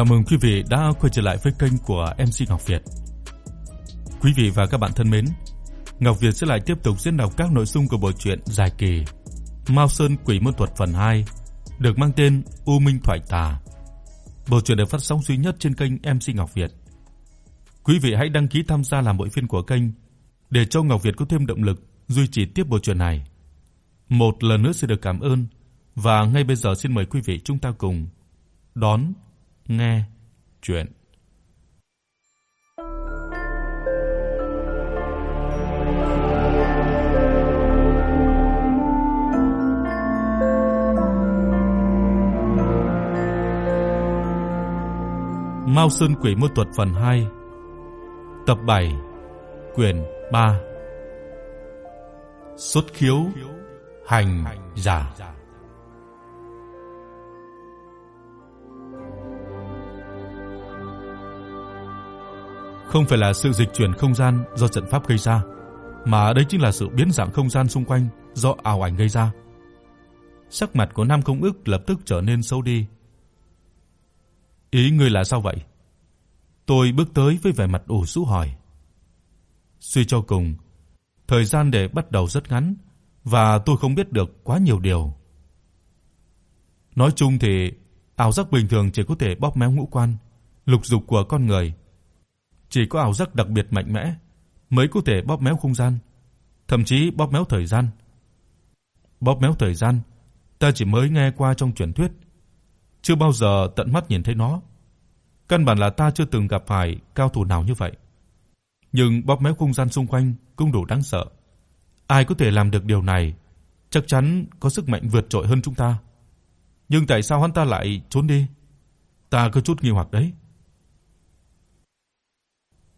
Chào mừng quý vị đã quay trở lại với kênh của MC Ngọc Việt. Quý vị và các bạn thân mến, Ngọc Việt sẽ lại tiếp tục diễn đọc các nội dung của bộ truyện dài kỳ Mao Sơn Quỷ Môn Thuật phần 2, được mang tên U Minh Thoại Tà. Bộ truyện được phát sóng duy nhất trên kênh MC Ngọc Việt. Quý vị hãy đăng ký tham gia làm hội viên của kênh để cho Ngọc Việt có thêm động lực duy trì tiếp bộ truyện này. Một lần nữa xin được cảm ơn và ngay bây giờ xin mời quý vị chúng ta cùng đón nghe chuyện. Mao Sơn Quỷ Môn Thuật phần 2 Tập 7 Quyền 3 Xuất khiếu, hành giả Không phải là sự dịch chuyển không gian do trận pháp gây ra, mà đây chính là sự biến dạng không gian xung quanh do ảo ảnh gây ra. Sắc mặt của Nam Công ước lập tức trở nên xấu đi. Ý ngươi là sao vậy? Tôi bước tới với vẻ mặt ủ rũ hỏi. Suy cho cùng, thời gian để bắt đầu rất ngắn và tôi không biết được quá nhiều điều. Nói chung thì ảo giác bình thường chỉ có thể bóp méo ngũ quan, lục dục của con người. Chỉ có ảo giác đặc biệt mạnh mẽ mới có thể bóp méo không gian, thậm chí bóp méo thời gian. Bóp méo thời gian, ta chỉ mới nghe qua trong truyền thuyết, chưa bao giờ tận mắt nhìn thấy nó. Căn bản là ta chưa từng gặp phải cao thủ nào như vậy. Nhưng bóp méo không gian xung quanh cũng đủ đáng sợ. Ai có thể làm được điều này, chắc chắn có sức mạnh vượt trội hơn chúng ta. Nhưng tại sao hắn ta lại trốn đi? Ta có chút nghi hoặc đấy.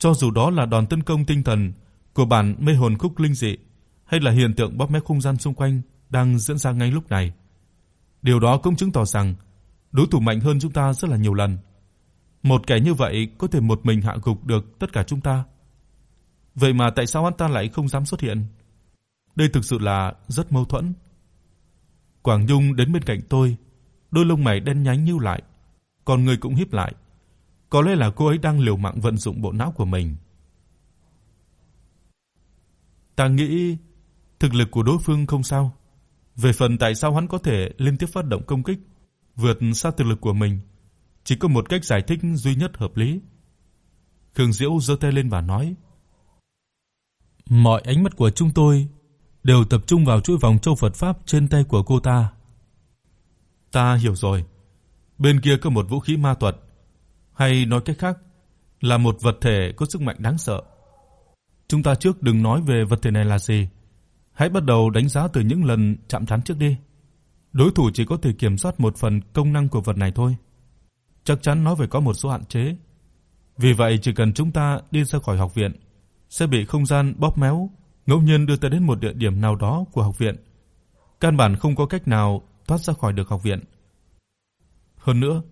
Cho dù đó là đòn tấn công tinh thần của bản mê hồn khúc linh dị hay là hiện tượng bóp méo không gian xung quanh đang diễn ra ngay lúc này, điều đó cũng chứng tỏ rằng đối thủ mạnh hơn chúng ta rất là nhiều lần. Một kẻ như vậy có thể một mình hạ gục được tất cả chúng ta. Vậy mà tại sao hắn ta lại không dám xuất hiện? Đây thực sự là rất mâu thuẫn. Quảng Dung đến bên cạnh tôi, đôi lông mày đen nhánh nhíu lại, còn người cũng híp lại. Có lẽ là cô ấy đang liều mạng vận dụng bộ não của mình. Ta nghĩ thực lực của đối phương không sao. Về phần tại sao hắn có thể liên tiếp phát động công kích vượt xa thực lực của mình, chỉ có một cách giải thích duy nhất hợp lý. Khương Diễu giơ tay lên và nói: "Mọi ánh mắt của chúng tôi đều tập trung vào chuỗi vòng châu Phật pháp trên tay của cô ta." "Ta hiểu rồi. Bên kia có một vũ khí ma thuật, hay nói cách khác, là một vật thể có sức mạnh đáng sợ. Chúng ta trước đừng nói về vật thể này là gì, hãy bắt đầu đánh giá từ những lần chạm trán trước đi. Đối thủ chỉ có thể kiểm soát một phần công năng của vật này thôi. Chắc chắn nó phải có một số hạn chế. Vì vậy chỉ cần chúng ta đi ra khỏi học viện sẽ bị không gian bóp méo, ngẫu nhiên đưa ta đến một địa điểm nào đó của học viện. Căn bản không có cách nào thoát ra khỏi được học viện. Hơn nữa,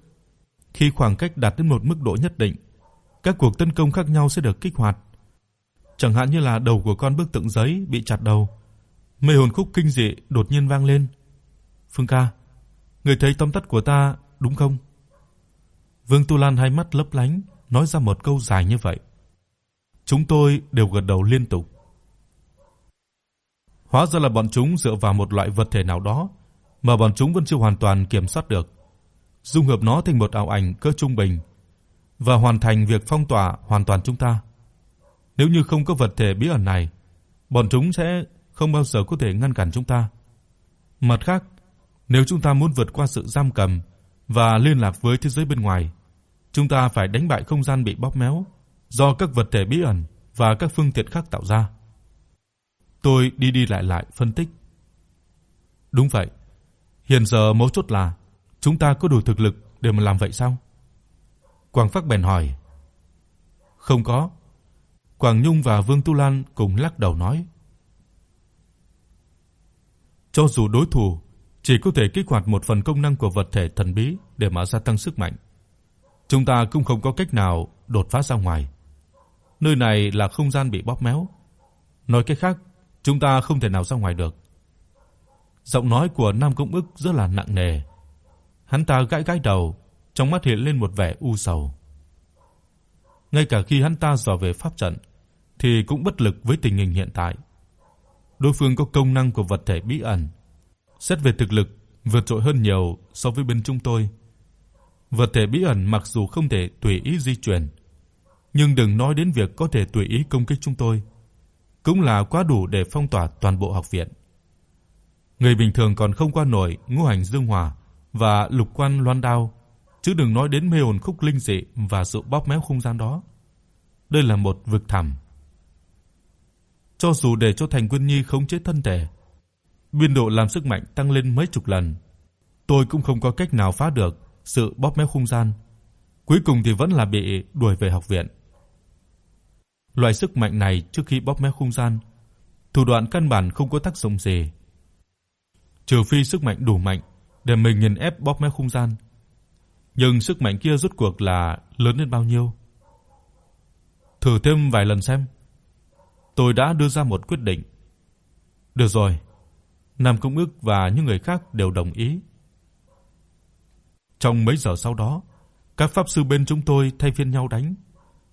khi khoảng cách đạt đến một mức độ nhất định, các cuộc tấn công khác nhau sẽ được kích hoạt. Chẳng hạn như là đầu của con bức tượng giấy bị chặt đầu, mê hồn khúc kinh dị đột nhiên vang lên. "Phương ca, người thấy tóm tắt của ta đúng không?" Vương Tu Lan hai mắt lấp lánh, nói ra một câu dài như vậy. Chúng tôi đều gật đầu liên tục. Hóa ra là bọn chúng dựa vào một loại vật thể nào đó mà bọn chúng vẫn chưa hoàn toàn kiểm soát được dung hợp nó thành một ảo ảnh cỡ trung bình và hoàn thành việc phong tỏa hoàn toàn chúng ta. Nếu như không có vật thể bí ẩn này, bọn chúng sẽ không bao giờ có thể ngăn cản chúng ta. Mặt khác, nếu chúng ta muốn vượt qua sự giam cầm và liên lạc với thế giới bên ngoài, chúng ta phải đánh bại không gian bị bóp méo do các vật thể bí ẩn và các phương tiện khác tạo ra. Tôi đi đi lại lại phân tích. Đúng vậy. Hiện giờ mấu chốt là Chúng ta có đủ thực lực để mà làm vậy sao? Quang Phác bèn hỏi. Không có. Quảng Nhung và Vương Tu Lan cùng lắc đầu nói. Cho dù đối thủ chỉ có thể kích hoạt một phần công năng của vật thể thần bí để mà gia tăng sức mạnh, chúng ta cũng không có cách nào đột phá ra ngoài. Nơi này là không gian bị bóp méo. Nói cách khác, chúng ta không thể nào ra ngoài được. Giọng nói của Nam Công Ức rất là nặng nề, Hắn ta gãi gãi đầu, trong mắt hiện lên một vẻ u sầu. Ngay cả khi hắn ta dò về pháp trận thì cũng bất lực với tình hình hiện tại. Đối phương có công năng của vật thể bí ẩn, xét về thực lực vượt trội hơn nhiều so với bên chúng tôi. Vật thể bí ẩn mặc dù không thể tùy ý di chuyển, nhưng đừng nói đến việc có thể tùy ý công kích chúng tôi, cũng là quá đủ để phong tỏa toàn bộ học viện. Người bình thường còn không qua nổi ngũ hành dương hỏa và lục quan loan đao, chứ đừng nói đến mê hồn khúc linh dị và sự bóp méo không gian đó. Đây là một vực thẳm. Cho dù để cho Thành Quân Nhi khống chế thân thể, biên độ làm sức mạnh tăng lên mấy chục lần, tôi cũng không có cách nào phá được sự bóp méo không gian. Cuối cùng thì vẫn là bị đuổi về học viện. Loại sức mạnh này trước khi bóp méo không gian, thủ đoạn căn bản không có tác dụng gì. Trừ phi sức mạnh đủ mạnh để mình nghiền ép bóp méo không gian. Nhưng sức mạnh kia rốt cuộc là lớn đến bao nhiêu? Thử thêm vài lần xem. Tôi đã đưa ra một quyết định. Được rồi. Nam Công Ước và những người khác đều đồng ý. Trong mấy giờ sau đó, các pháp sư bên chúng tôi thay phiên nhau đánh,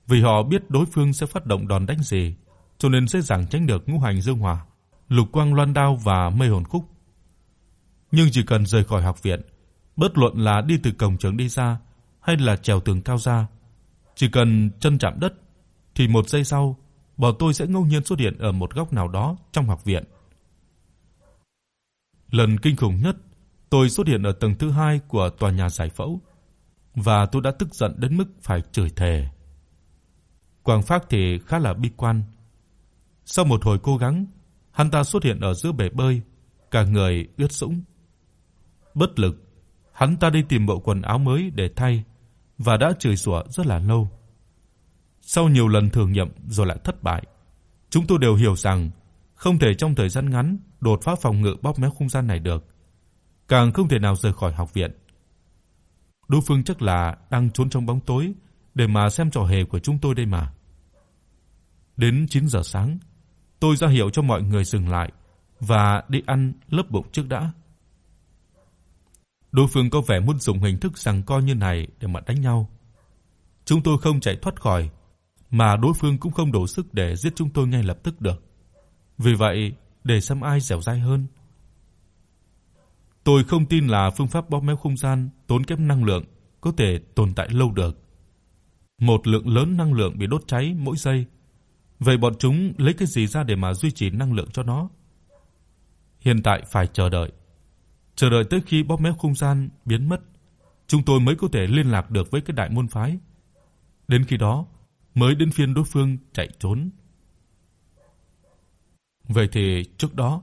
vì họ biết đối phương sẽ phát động đòn đánh gì, cho nên dễ dàng tránh được ngũ hành dương hỏa, lục quang loan đao và mây hồn khúc. Nhưng chỉ cần rời khỏi học viện, bất luận là đi từ cổng trường đi ra hay là trèo tường cao ra, chỉ cần chân chạm đất thì một giây sau, bọn tôi sẽ ngẫu nhiên xuất hiện ở một góc nào đó trong học viện. Lần kinh khủng nhất, tôi xuất hiện ở tầng thứ hai của tòa nhà giải phẫu và tôi đã tức giận đến mức phải chửi thề. Quang Phác thì khá là bi quan. Sau một hồi cố gắng, hắn ta xuất hiện ở giữa bể bơi, cả người ướt sũng. Bất lực, hắn ta đi tìm bộ quần áo mới để thay và đã chửi rủa rất là lâu. Sau nhiều lần thử nghiệm rồi lại thất bại, chúng tôi đều hiểu rằng không thể trong thời gian ngắn đột phá phòng ngự bóp méo không gian này được, càng không thể nào rời khỏi học viện. Đối phương chắc là đang trốn trong bóng tối để mà xem trò hề của chúng tôi đây mà. Đến 9 giờ sáng, tôi ra hiệu cho mọi người dừng lại và đi ăn lớp bụng trước đã. Đối phương có vẻ muốn dùng hình thức giằng co như này để mà đánh nhau. Chúng tôi không chạy thoát khỏi, mà đối phương cũng không đủ sức để giết chúng tôi ngay lập tức được. Vì vậy, để xem ai dẻo dai hơn. Tôi không tin là phương pháp bóp méo không gian tốn kém năng lượng có thể tồn tại lâu được. Một lượng lớn năng lượng bị đốt cháy mỗi giây. Vậy bọn chúng lấy cái gì ra để mà duy trì năng lượng cho nó? Hiện tại phải chờ đợi. Chờ đợi tới khi bóp méo không gian biến mất, chúng tôi mới có thể liên lạc được với cái đại môn phái. Đến khi đó, mới đến phiên đối phương chạy trốn. Vậy thì trước đó,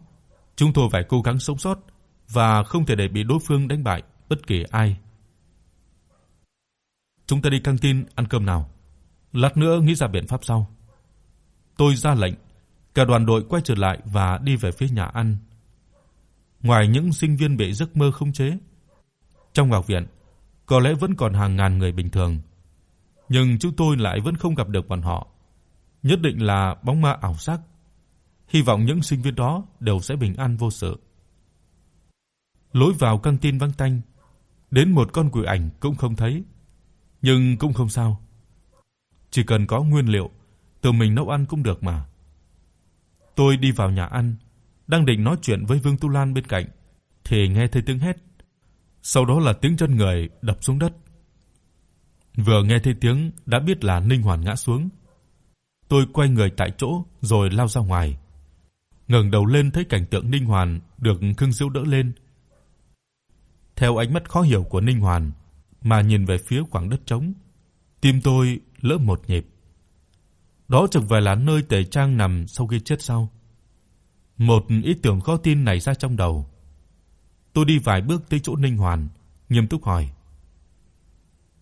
chúng tôi phải cố gắng sống sót và không thể để bị đối phương đánh bại bất kỳ ai. Chúng ta đi căng tin ăn cơm nào. Lát nữa nghĩ ra biện pháp sau. Tôi ra lệnh, cả đoàn đội quay trở lại và đi về phía nhà ăn. Ngoài những sinh viên bị giấc mơ không chế, trong học viện có lẽ vẫn còn hàng ngàn người bình thường, nhưng chúng tôi lại vẫn không gặp được bọn họ. Nhất định là bóng ma ảo giác. Hy vọng những sinh viên đó đều sẽ bình an vô sự. Lối vào căng tin vắng tanh, đến một con quỷ ảnh cũng không thấy. Nhưng cũng không sao. Chỉ cần có nguyên liệu, tự mình nấu ăn cũng được mà. Tôi đi vào nhà ăn, đang định nói chuyện với Vương Tu Lan bên cạnh thì nghe thấy tiếng hét. Sau đó là tiếng chân người đập xuống đất. Vừa nghe thấy tiếng đã biết là Ninh Hoàn ngã xuống. Tôi quay người tại chỗ rồi lao ra ngoài. Ngẩng đầu lên thấy cảnh tượng Ninh Hoàn được Khương Diêu đỡ lên. Theo ánh mắt khó hiểu của Ninh Hoàn mà nhìn về phía khoảng đất trống, tim tôi lỡ một nhịp. Đó chẳng phải là nơi Tề Trang nằm sau khi chết sao? Một ý tưởng khó tin nảy ra trong đầu. Tôi đi vài bước tới chỗ Ninh Hoàn, nghiêm túc hỏi: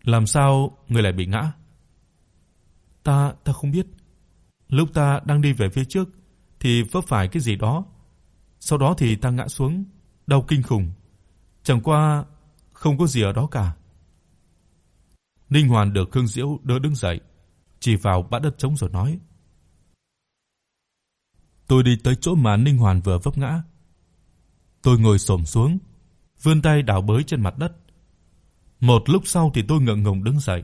"Làm sao người lại bị ngã?" "Ta ta không biết. Lúc ta đang đi về phía trước thì vấp phải cái gì đó, sau đó thì ta ngã xuống, đau kinh khủng. Chẳng qua không có gì ở đó cả." Ninh Hoàn được Khương Diễu đỡ đứng dậy, chỉ vào bãi đất trống rồi nói: Tôi đi tới chỗ mà Ninh Hoàn vừa vấp ngã. Tôi ngồi xổm xuống, vươn tay đào bới trên mặt đất. Một lúc sau thì tôi ngượng ngùng đứng dậy.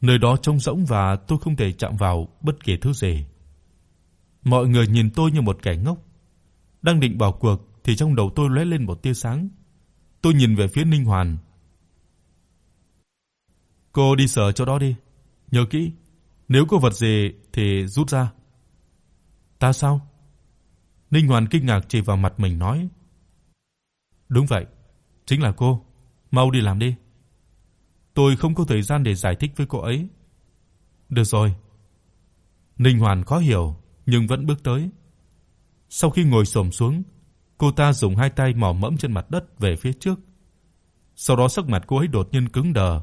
Nơi đó trống rỗng và tôi không thể chạm vào bất kỳ thứ gì. Mọi người nhìn tôi như một kẻ ngốc. Đang định bỏ cuộc thì trong đầu tôi lóe lên một tia sáng. Tôi nhìn về phía Ninh Hoàn. "Cô đi sờ chỗ đó đi, nhớ kỹ, nếu có vật gì thì rút ra." "Ta sao?" Ninh Hoàn kinh ngạc chỉ vào mặt mình nói. "Đúng vậy, chính là cô, mau đi làm đi." Tôi không có thời gian để giải thích với cô ấy. "Được rồi." Ninh Hoàn khó hiểu nhưng vẫn bước tới. Sau khi ngồi xổm xuống, cô ta dùng hai tay mò mẫm trên mặt đất về phía trước. Sau đó sắc mặt cô ấy đột nhiên cứng đờ.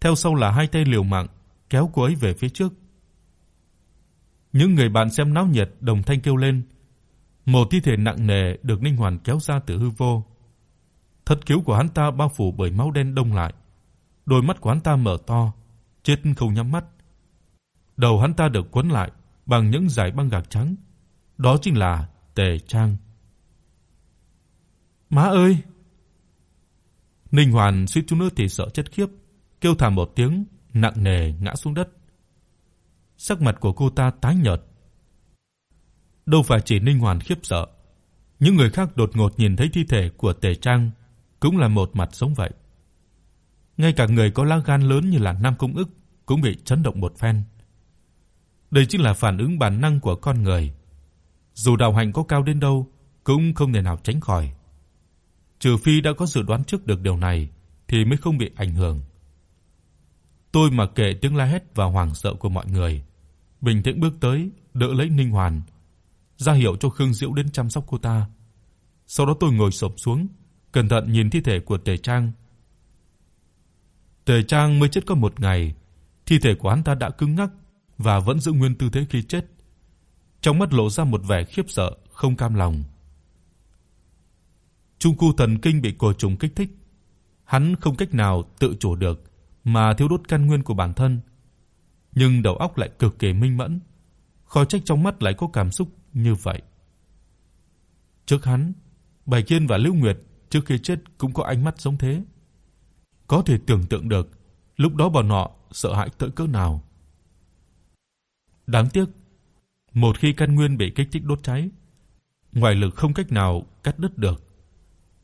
Theo sau là hai tay liều mạng kéo cô ấy về phía trước. Những người bạn xem náo nhiệt đồng thanh kêu lên. Một thi thể nặng nề được Ninh Hoàn kéo ra từ hư vô. Thất khiếu của hắn ta bao phủ bởi máu đen đông lại. Đôi mắt của hắn ta mở to, chết không nhắm mắt. Đầu hắn ta được quấn lại bằng những dải băng gạc trắng. Đó chính là Tề Trang. Má ơi! Ninh Hoàn suýt chút nữa thì sợ chết khiếp, kêu thảm một tiếng, nặng nề ngã xuống đất. Sắc mặt của cô ta tái nhợt. Đâu phải chỉ Ninh Hoàn khiếp sợ, những người khác đột ngột nhìn thấy thi thể của Tề Trang cũng là một mặt giống vậy. Ngay cả người có lá gan lớn như là Nam Công Ức cũng bị chấn động một phen. Đây chính là phản ứng bản năng của con người. Dù đạo hạnh có cao đến đâu cũng không thể nào tránh khỏi. Trừ phi đã có dự đoán trước được điều này thì mới không bị ảnh hưởng. Tôi mặc kệ tiếng la hét và hoảng sợ của mọi người, bình tĩnh bước tới, đỡ lấy Ninh Hoàn, ra hiệu cho Khương Diễu đến chăm sóc cô ta. Sau đó tôi ngồi xổm xuống, cẩn thận nhìn thi thể của Tề Trang. Tề Trang mới chết có một ngày, thi thể của hắn ta đã cứng ngắc và vẫn giữ nguyên tư thế khi chết. Trong mắt lộ ra một vẻ khiếp sợ, không cam lòng. Trung khu thần kinh bị cổ trùng kích thích, hắn không cách nào tự chủ được mà thiếu đốt căn nguyên của bản thân, nhưng đầu óc lại cực kỳ minh mẫn, khó trách trong mắt lại có cảm xúc như vậy. Trước hắn, Bạch Kiên và Lưu Nguyệt trước khi chết cũng có ánh mắt giống thế. Có thể tưởng tượng được lúc đó bọn họ sợ hãi tới cỡ nào. Đáng tiếc, một khi căn nguyên bị kích thích đốt cháy, ngoại lực không cách nào cắt đứt được.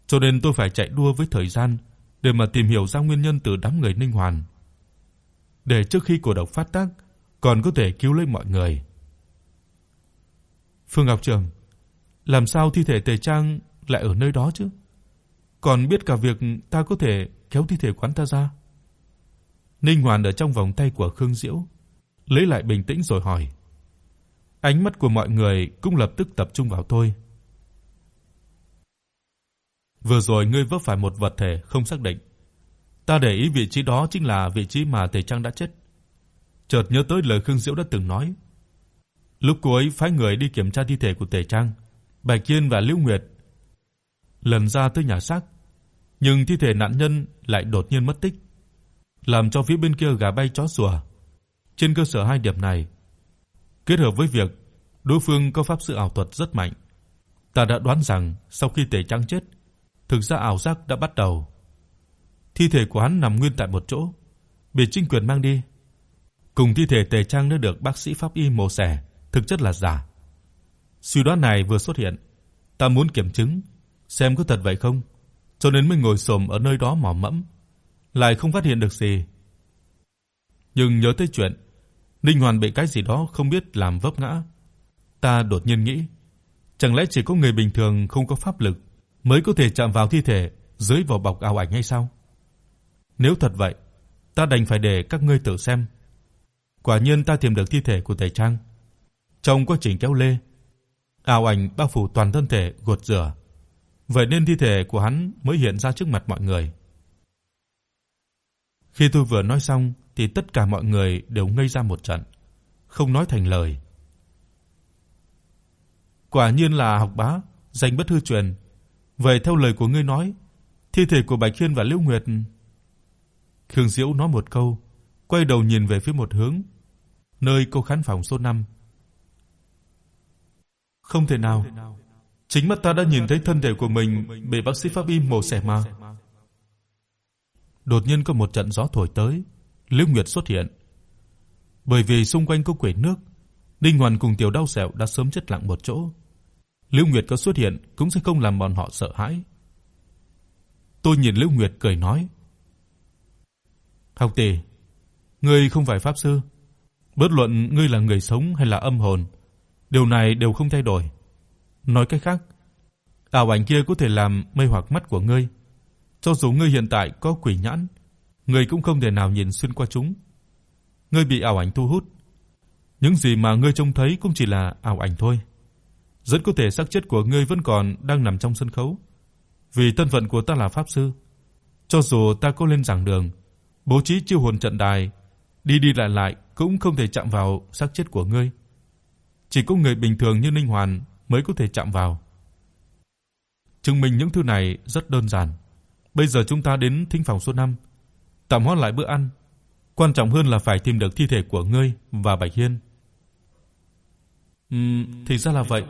Cho nên tôi phải chạy đua với thời gian để mà tìm hiểu ra nguyên nhân từ đám người Ninh Hoàn. Để trước khi cổ độc phát tác, còn có thể cứu lấy mọi người. Phương Ngọc Trường, làm sao thi thể Tề Trang lại ở nơi đó chứ? Còn biết cả việc ta có thể kéo thi thể quán ta ra. Ninh Hoàn ở trong vòng tay của Khương Diễu, lấy lại bình tĩnh rồi hỏi. Ánh mắt của mọi người cũng lập tức tập trung vào tôi. Vừa rồi ngươi vấp phải một vật thể không xác định. Ta để ý vị trí đó chính là vị trí mà Tề Trang đã chết. Chợt nhớ tới lời Khương Diễu đã từng nói. Lúc cô ấy phái người đi kiểm tra thi thể của Tề Trang, Bạch Kiên và Lưu Nguyệt lần ra tới nhà xác, nhưng thi thể nạn nhân lại đột nhiên mất tích, làm cho phía bên kia gà bay chó sủa. Trên cơ sở hai điểm này, kết hợp với việc đối phương có pháp sư ảo thuật rất mạnh, ta đã đoán rằng sau khi Tề Trang chết, thực ra ảo giác đã bắt đầu. Thi thể của hắn nằm nguyên tại một chỗ, bị chính quyền mang đi. Cùng thi thể Tề Trang đã được bác sĩ pháp y mổ xẻ, thực chất là giả. Suy đoán này vừa xuất hiện, ta muốn kiểm chứng xem có thật vậy không, cho nên mới ngồi xổm ở nơi đó mò mẫm, lại không phát hiện được gì. Nhưng nhớ tới chuyện Ninh Hoàn bị cái gì đó không biết làm vấp ngã, ta đột nhiên nghĩ, chẳng lẽ chỉ có người bình thường không có pháp lực mới có thể chạm vào thi thể dưới vỏ bọc ảo ảnh hay sao? Nếu thật vậy, ta đành phải để các ngươi tự xem. Quả nhiên ta tìm được thi thể của Tề Trang. Trong quá trình kéo lê, ảo ảnh bao phủ toàn thân thể gột rửa. Vậy nên thi thể của hắn mới hiện ra trước mặt mọi người. Khi tôi vừa nói xong thì tất cả mọi người đều ngây ra một trận, không nói thành lời. Quả nhiên là học bá, danh bất hư truyền, Vậy theo lời của ngươi nói, thi thể của Bạch Khiên và Liễu Nguyệt Khương Diễu nói một câu, quay đầu nhìn về phía một hướng, nơi cô khán phòng số 5. Không thể nào. Chính mắt ta đã nhìn thấy thân thể của mình bị bác sĩ pháp y mổ xẻ mà. đột nhiên có một trận gió thổi tới, Liễu Nguyệt xuất hiện. Bởi vì xung quanh có quỷ nước, Đinh Hoàn cùng Tiểu Đao Sẹo đã sớm chết lặng một chỗ. Liễu Nguyệt có xuất hiện cũng sẽ không làm bọn họ sợ hãi. Tôi nhìn Liễu Nguyệt cười nói: "Học tỷ, ngươi không phải pháp sư, bất luận ngươi là người sống hay là âm hồn, điều này đều không thay đổi. Nói cách khác, ảo ảnh kia có thể làm mê hoặc mắt của ngươi, cho dù ngươi hiện tại có quỷ nhãn, ngươi cũng không thể nào nhìn xuyên qua chúng. Ngươi bị ảo ảnh thu hút, những gì mà ngươi trông thấy cũng chỉ là ảo ảnh thôi. Rất có thể xác chết của ngươi vẫn còn đang nằm trong sân khấu. Vì thân phận của ta là pháp sư, cho dù ta có lên giảng đường, bố trí chiêu hồn trận đài, đi đi lại lại cũng không thể chạm vào xác chết của ngươi. Chỉ có người bình thường như Ninh Hoàn mới có thể chạm vào. Chứng minh những thứ này rất đơn giản. Bây giờ chúng ta đến thính phòng số 5, tạm hoãn lại bữa ăn. Quan trọng hơn là phải tìm được thi thể của ngươi và Bạch Hiên. Ừm, thì ra là vậy.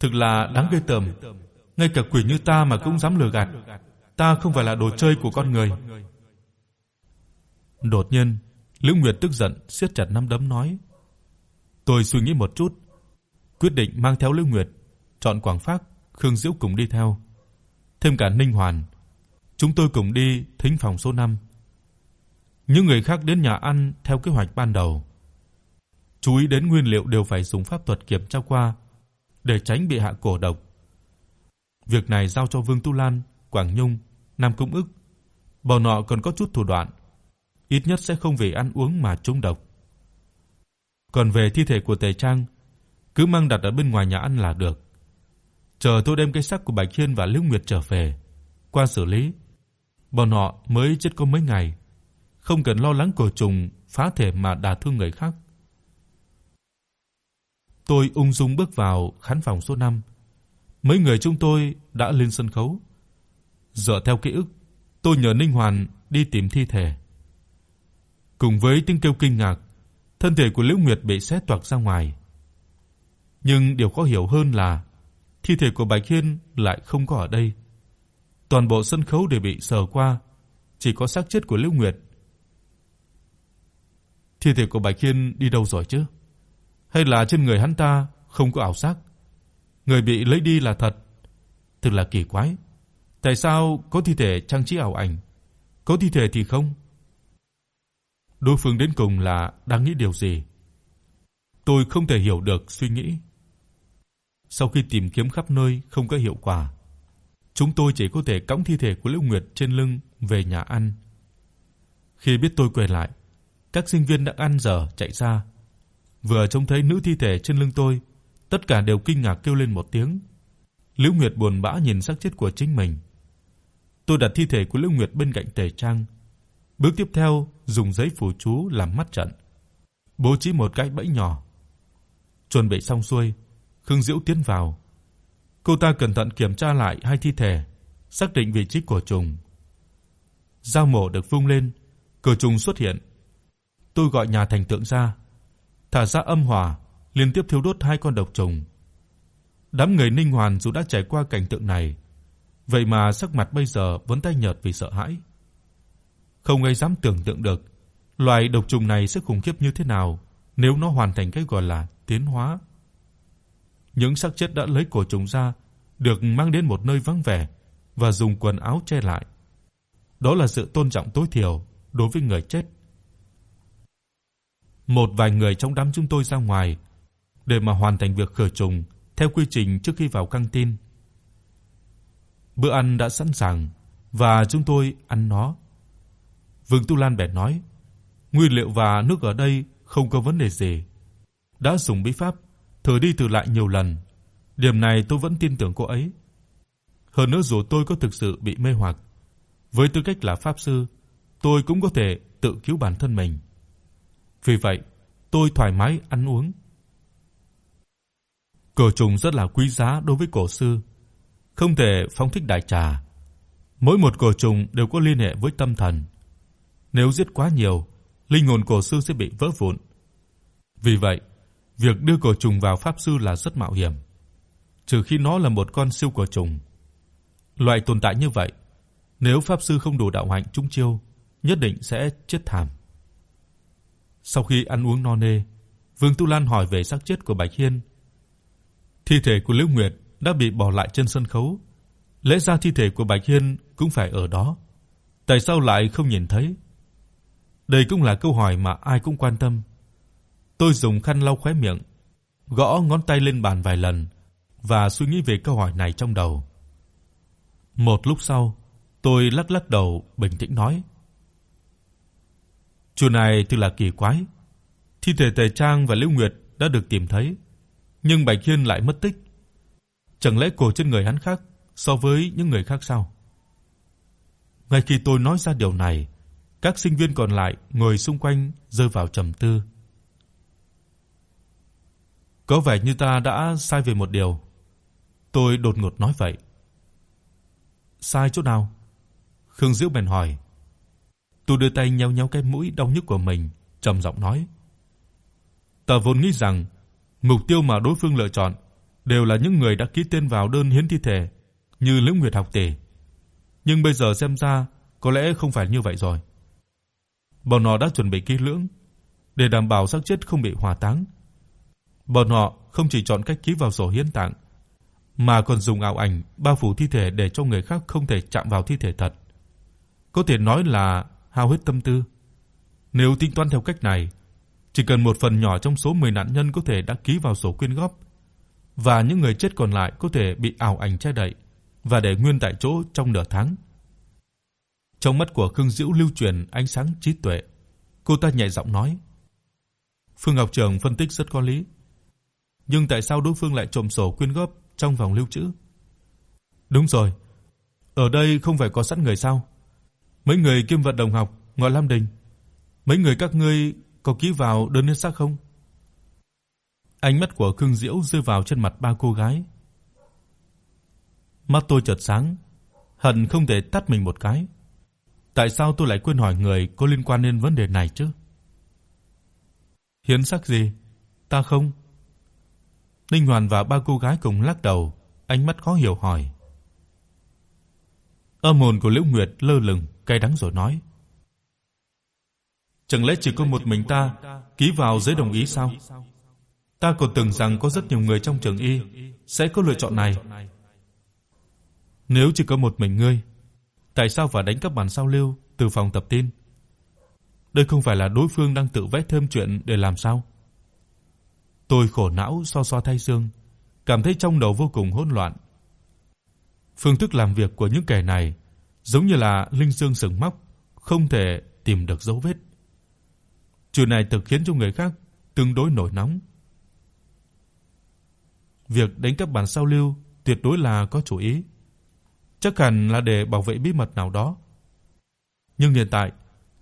Thực là đáng ghê tởm. Ngay cả quỷ như ta mà cũng dám lừa gạt. Ta không phải là đồ chơi của con người. Đột nhiên, Lữ Nguyệt tức giận siết chặt nắm đấm nói: Tôi suy nghĩ một chút, quyết định mang theo Lữ Nguyệt, chọn Quảng Phác, Khương Diễu cùng đi theo, thêm cả Ninh Hoàn. Chúng tôi cùng đi thính phòng số 5. Những người khác đến nhà ăn theo kế hoạch ban đầu. Chú ý đến nguyên liệu đều phải dùng pháp thuật kiểm tra qua để tránh bị hạ cổ độc. Việc này giao cho Vương Tu Lan, Quảng Nhung, Nam Cung Ức. Bọn họ còn có chút thủ đoạn, ít nhất sẽ không vì ăn uống mà trúng độc. Còn về thi thể của Tề Trang, cứ mang đặt ở bên ngoài nhà ăn là được. Chờ tôi đem cái xác của Bạch Hiên và Lưu Nguyệt trở về, qua xử lý, bọn họ mới chết có mấy ngày, không cần lo lắng cổ trùng phá thể mà đả thương người khác. Tôi ung dung bước vào khán phòng số 5. Mấy người chúng tôi đã lên sân khấu. Dựa theo ký ức, tôi nhờ Ninh Hoàn đi tìm thi thể. Cùng với tiếng kêu kinh ngạc, thân thể của Liễu Nguyệt bị xé toạc ra ngoài. Nhưng điều khó hiểu hơn là thi thể của Bạch Hiên lại không có ở đây. Toàn bộ sân khấu đều bị sờ qua, chỉ có xác chết của Lưu Nguyệt. Thi thể của Bạch Hiên đi đâu rồi chứ? Hay là trên người hắn ta không có ảo giác? Người bị lấy đi là thật. Thật là kỳ quái. Tại sao có thi thể trang trí ảo ảnh, có thi thể thì không? đối phương đến cùng là đang nghĩ điều gì. Tôi không thể hiểu được suy nghĩ. Sau khi tìm kiếm khắp nơi không có hiệu quả, chúng tôi chỉ có thể cõng thi thể của Liễu Nguyệt trên lưng về nhà ăn. Khi biết tôi quay lại, các sinh viên đã ăn dở chạy ra. Vừa trông thấy nữ thi thể trên lưng tôi, tất cả đều kinh ngạc kêu lên một tiếng. Liễu Nguyệt buồn bã nhìn xác chết của chính mình. Tôi đặt thi thể của Liễu Nguyệt bên cạnh Tề Trang. Bước tiếp theo, dùng giấy phù chú làm mắt trận, bố trí một cái bẫy nhỏ. Chuẩn bị xong xuôi, Khương Diễu tiến vào. Cô ta cẩn thận kiểm tra lại hai thi thể, xác định vị trí của trùng. Dao mổ được vung lên, cửa trùng xuất hiện. Tôi gọi nhà thành tượng ra, thả ra âm hỏa, liên tiếp thiêu đốt hai con độc trùng. Đám người Ninh Hoàn dù đã trải qua cảnh tượng này, vậy mà sắc mặt bây giờ vẫn tái nhợt vì sợ hãi. Không ai dám tưởng tượng được loài độc trùng này sẽ khủng khiếp như thế nào nếu nó hoàn thành cái gọi là tiến hóa. Những xác chết đã lấy cổ chúng ra, được mang đến một nơi vắng vẻ và dùng quần áo che lại. Đó là sự tôn trọng tối thiểu đối với người chết. Một vài người trong đám chúng tôi ra ngoài để mà hoàn thành việc khử trùng theo quy trình trước khi vào căng tin. Bữa ăn đã sẵn sàng và chúng tôi ăn nó Vương Tu Lan bèn nói: "Nguyên liệu và nước ở đây không có vấn đề gì. Đã dùng bí pháp thử đi thử lại nhiều lần, điểm này tôi vẫn tin tưởng cô ấy. Hơn nữa dù tôi có thực sự bị mê hoặc, với tư cách là pháp sư, tôi cũng có thể tự cứu bản thân mình. Vì vậy, tôi thoải mái ăn uống. Cổ trùng rất là quý giá đối với cổ sư, không thể phóng thích đại trà. Mỗi một cổ trùng đều có liên hệ với tâm thần. Nếu giết quá nhiều, linh hồn cổ sư sẽ bị vỡ vụn. Vì vậy, việc đưa cổ trùng vào pháp sư là rất mạo hiểm, trừ khi nó là một con siêu cổ trùng. Loại tồn tại như vậy, nếu pháp sư không đủ đạo hạnh trúng chiêu, nhất định sẽ chết thảm. Sau khi ăn uống no nê, Vương Tu Lan hỏi về xác chết của Bạch Hiên. Thi thể của Liễu Nguyệt đã bị bỏ lại trên sân khấu, lẽ ra thi thể của Bạch Hiên cũng phải ở đó. Tại sao lại không nhìn thấy? Đây cũng là câu hỏi mà ai cũng quan tâm. Tôi dùng khăn lau khóe miệng, gõ ngón tay lên bàn vài lần và suy nghĩ về câu hỏi này trong đầu. Một lúc sau, tôi lắc lắc đầu bình tĩnh nói: "Chuyện này thực là kỳ quái. Thi thể Tề Trang và Lưu Nguyệt đã được tìm thấy, nhưng Bạch Hiên lại mất tích. Chẳng lẽ cổ trên người hắn khác so với những người khác sao?" Ngay khi tôi nói ra điều này, các sinh viên còn lại ngồi xung quanh rơi vào trầm tư. Có vẻ như ta đã sai về một điều. Tôi đột ngột nói vậy. Sai chỗ nào? Khương Diễu bèn hỏi. Tôi đưa tay nhéo nhéo cái mũi đau nhức của mình, trầm giọng nói: "Ta vốn nghĩ rằng mục tiêu mà đối phương lựa chọn đều là những người đã ký tên vào đơn hiến thi thể, như Lữ Nguyệt học tỷ. Nhưng bây giờ xem ra có lẽ không phải như vậy rồi. Bọn nó đã chuẩn bị kỹ lưỡng để đảm bảo xác chết không bị hỏa táng. Bọn họ không chỉ chọn cách ký vào sổ hiến tạng mà còn dùng ảo ảnh bao phủ thi thể để cho người khác không thể chạm vào thi thể thật. Có thể nói là hao hết tâm tư. Nếu tính toán theo cách này, chỉ cần một phần nhỏ trong số 10 nạn nhân có thể đã ký vào sổ quyên góp và những người chết còn lại có thể bị ảo ảnh che đậy và để nguyên tại chỗ trong nửa tháng. Trong mắt của Khương Diễu lưu truyền ánh sáng trí tuệ. Cô ta nhẹ giọng nói: "Phương Ngọc Trường phân tích rất có lý, nhưng tại sao đối phương lại trộm sổ quyên góp trong vòng lưu trữ?" "Đúng rồi, ở đây không phải có sẵn người sao? Mấy người Kim Vận Đồng học, ngõ Lam Đình, mấy người các ngươi có ký vào đơn hiến xác không?" Ánh mắt của Khương Diễu rơi vào trên mặt ba cô gái. Mắt tôi chợt sáng, hận không thể tát mình một cái. Tại sao tôi lại quên hỏi người có liên quan đến vấn đề này chứ? Hiến xác gì? Ta không. Ninh Hoàn và ba cô gái cùng lắc đầu, ánh mắt khó hiểu hỏi. Âm hồn của Liễu Nguyệt lơ lửng, cay đắng rồi nói: Chẳng lẽ chỉ có một mình ta ký vào giấy đồng ý sao? Ta còn tưởng rằng có rất nhiều người trong trường y sẽ có lựa chọn này. Nếu chỉ có một mình ngươi, tại sao phải đánh các bản sao lưu từ phòng tập tin? Đây không phải là đối phương đang tự vẽ thêm chuyện để làm sao? Tôi khổ não so so thay xương, cảm thấy trong đầu vô cùng hỗn loạn. Phương thức làm việc của những kẻ này giống như là linh dương sừng móc, không thể tìm được dấu vết. Chuyện này thực khiến cho người khác tương đối nổi nóng. Việc đánh cắp bản sao lưu tuyệt đối là có chủ ý chắc hẳn là để bảo vệ bí mật nào đó. Nhưng hiện tại,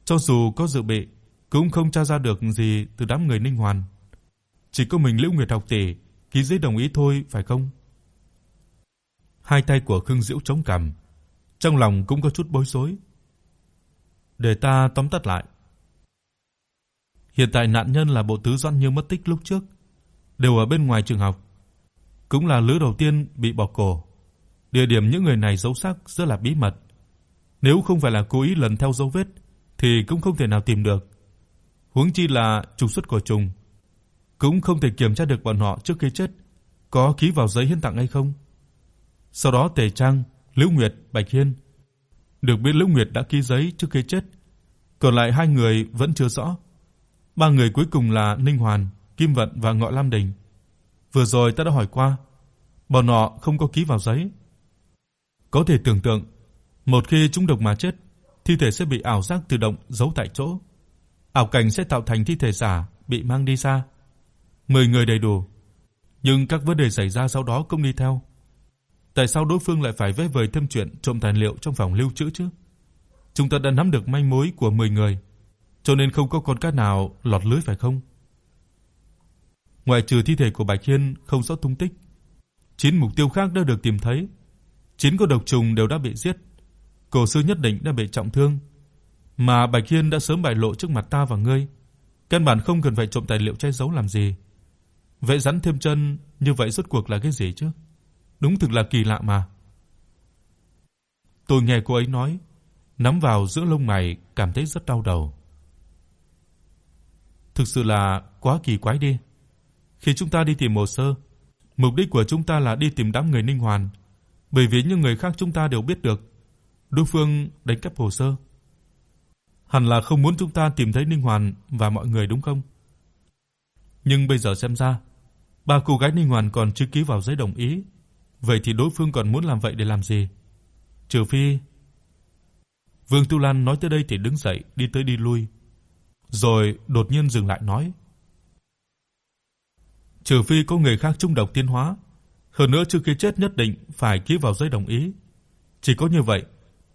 cho dù có dự bị, cũng không tra ra được gì từ đám người Ninh Hoàn. Chỉ có mình Liễu Nguyệt học tỷ ký giấy đồng ý thôi phải không? Hai tay của Khương Diễu chống cằm, trong lòng cũng có chút bối rối. Để ta tóm tắt lại. Hiện tại nạn nhân là Bộ Tứ Doãn Như mất tích lúc trước, đều ở bên ngoài trường học, cũng là lứa đầu tiên bị bỏ cổ. Địa điểm những người này giấu xác rất là bí mật. Nếu không phải là cố ý lần theo dấu vết thì cũng không thể nào tìm được. Huống chi là trùng xuất của trùng, cũng không thể kiểm tra được bọn họ trước khi chết có ký vào giấy hiến tặng hay không. Sau đó Tề Trang, lữ Nguyệt, Bạch Hiên được biết lữ Nguyệt đã ký giấy trước khi chết, còn lại hai người vẫn chưa rõ. Ba người cuối cùng là Ninh Hoàn, Kim Vận và Ngọ Lam Đình. Vừa rồi ta đã hỏi qua, bọn họ không có ký vào giấy. Có thể tưởng tượng, một khi chúng độc mà chết, thi thể sẽ bị ảo giác tự động giấu tại chỗ. Ảo cảnh sẽ tạo thành thi thể giả bị mang đi xa. 10 người đầy đủ, nhưng các vấn đề xảy ra sau đó cũng đi theo. Tại sao đối phương lại phải vẽ vời thêm chuyện trộm tài liệu trong phòng lưu trữ chứ? Chúng ta đã nắm được manh mối của 10 người, cho nên không có con cá nào lọt lưới phải không? Ngoài trừ thi thể của Bạch Hiên không rõ tung tích, chín mục tiêu khác đã được tìm thấy chín con độc trùng đều đã bị giết. Cổ sư nhất định đã bị trọng thương, mà Bạch Hiên đã sớm bại lộ trước mặt ta và ngươi, căn bản không cần phải trộm tài liệu che giấu làm gì. Vậy rắn thêm chân như vậy rốt cuộc là cái gì chứ? Đúng thực là kỳ lạ mà. Tôi nghe cô ấy nói, nắm vào giữa lông mày, cảm thấy rất đau đầu. Thực sự là quá kỳ quái đi. Khi chúng ta đi tìm hồ sơ, mục đích của chúng ta là đi tìm đám người Ninh Hoàn, bởi vì những người khác chúng ta đều biết được đối phương đánh cắp hồ sơ. Hẳn là không muốn chúng ta tìm thấy Ninh Hoàn và mọi người đúng không? Nhưng bây giờ xem ra, ba cô gái Ninh Hoàn còn chưa ký vào giấy đồng ý, vậy thì đối phương còn muốn làm vậy để làm gì? Trừ phi Vương Tu Lan nói tới đây thì đứng dậy đi tới đi lui, rồi đột nhiên dừng lại nói: Trừ phi có người khác trung độc tiến hóa, hơn nữa trước khi chết nhất định phải ký vào giấy đồng ý. Chỉ có như vậy,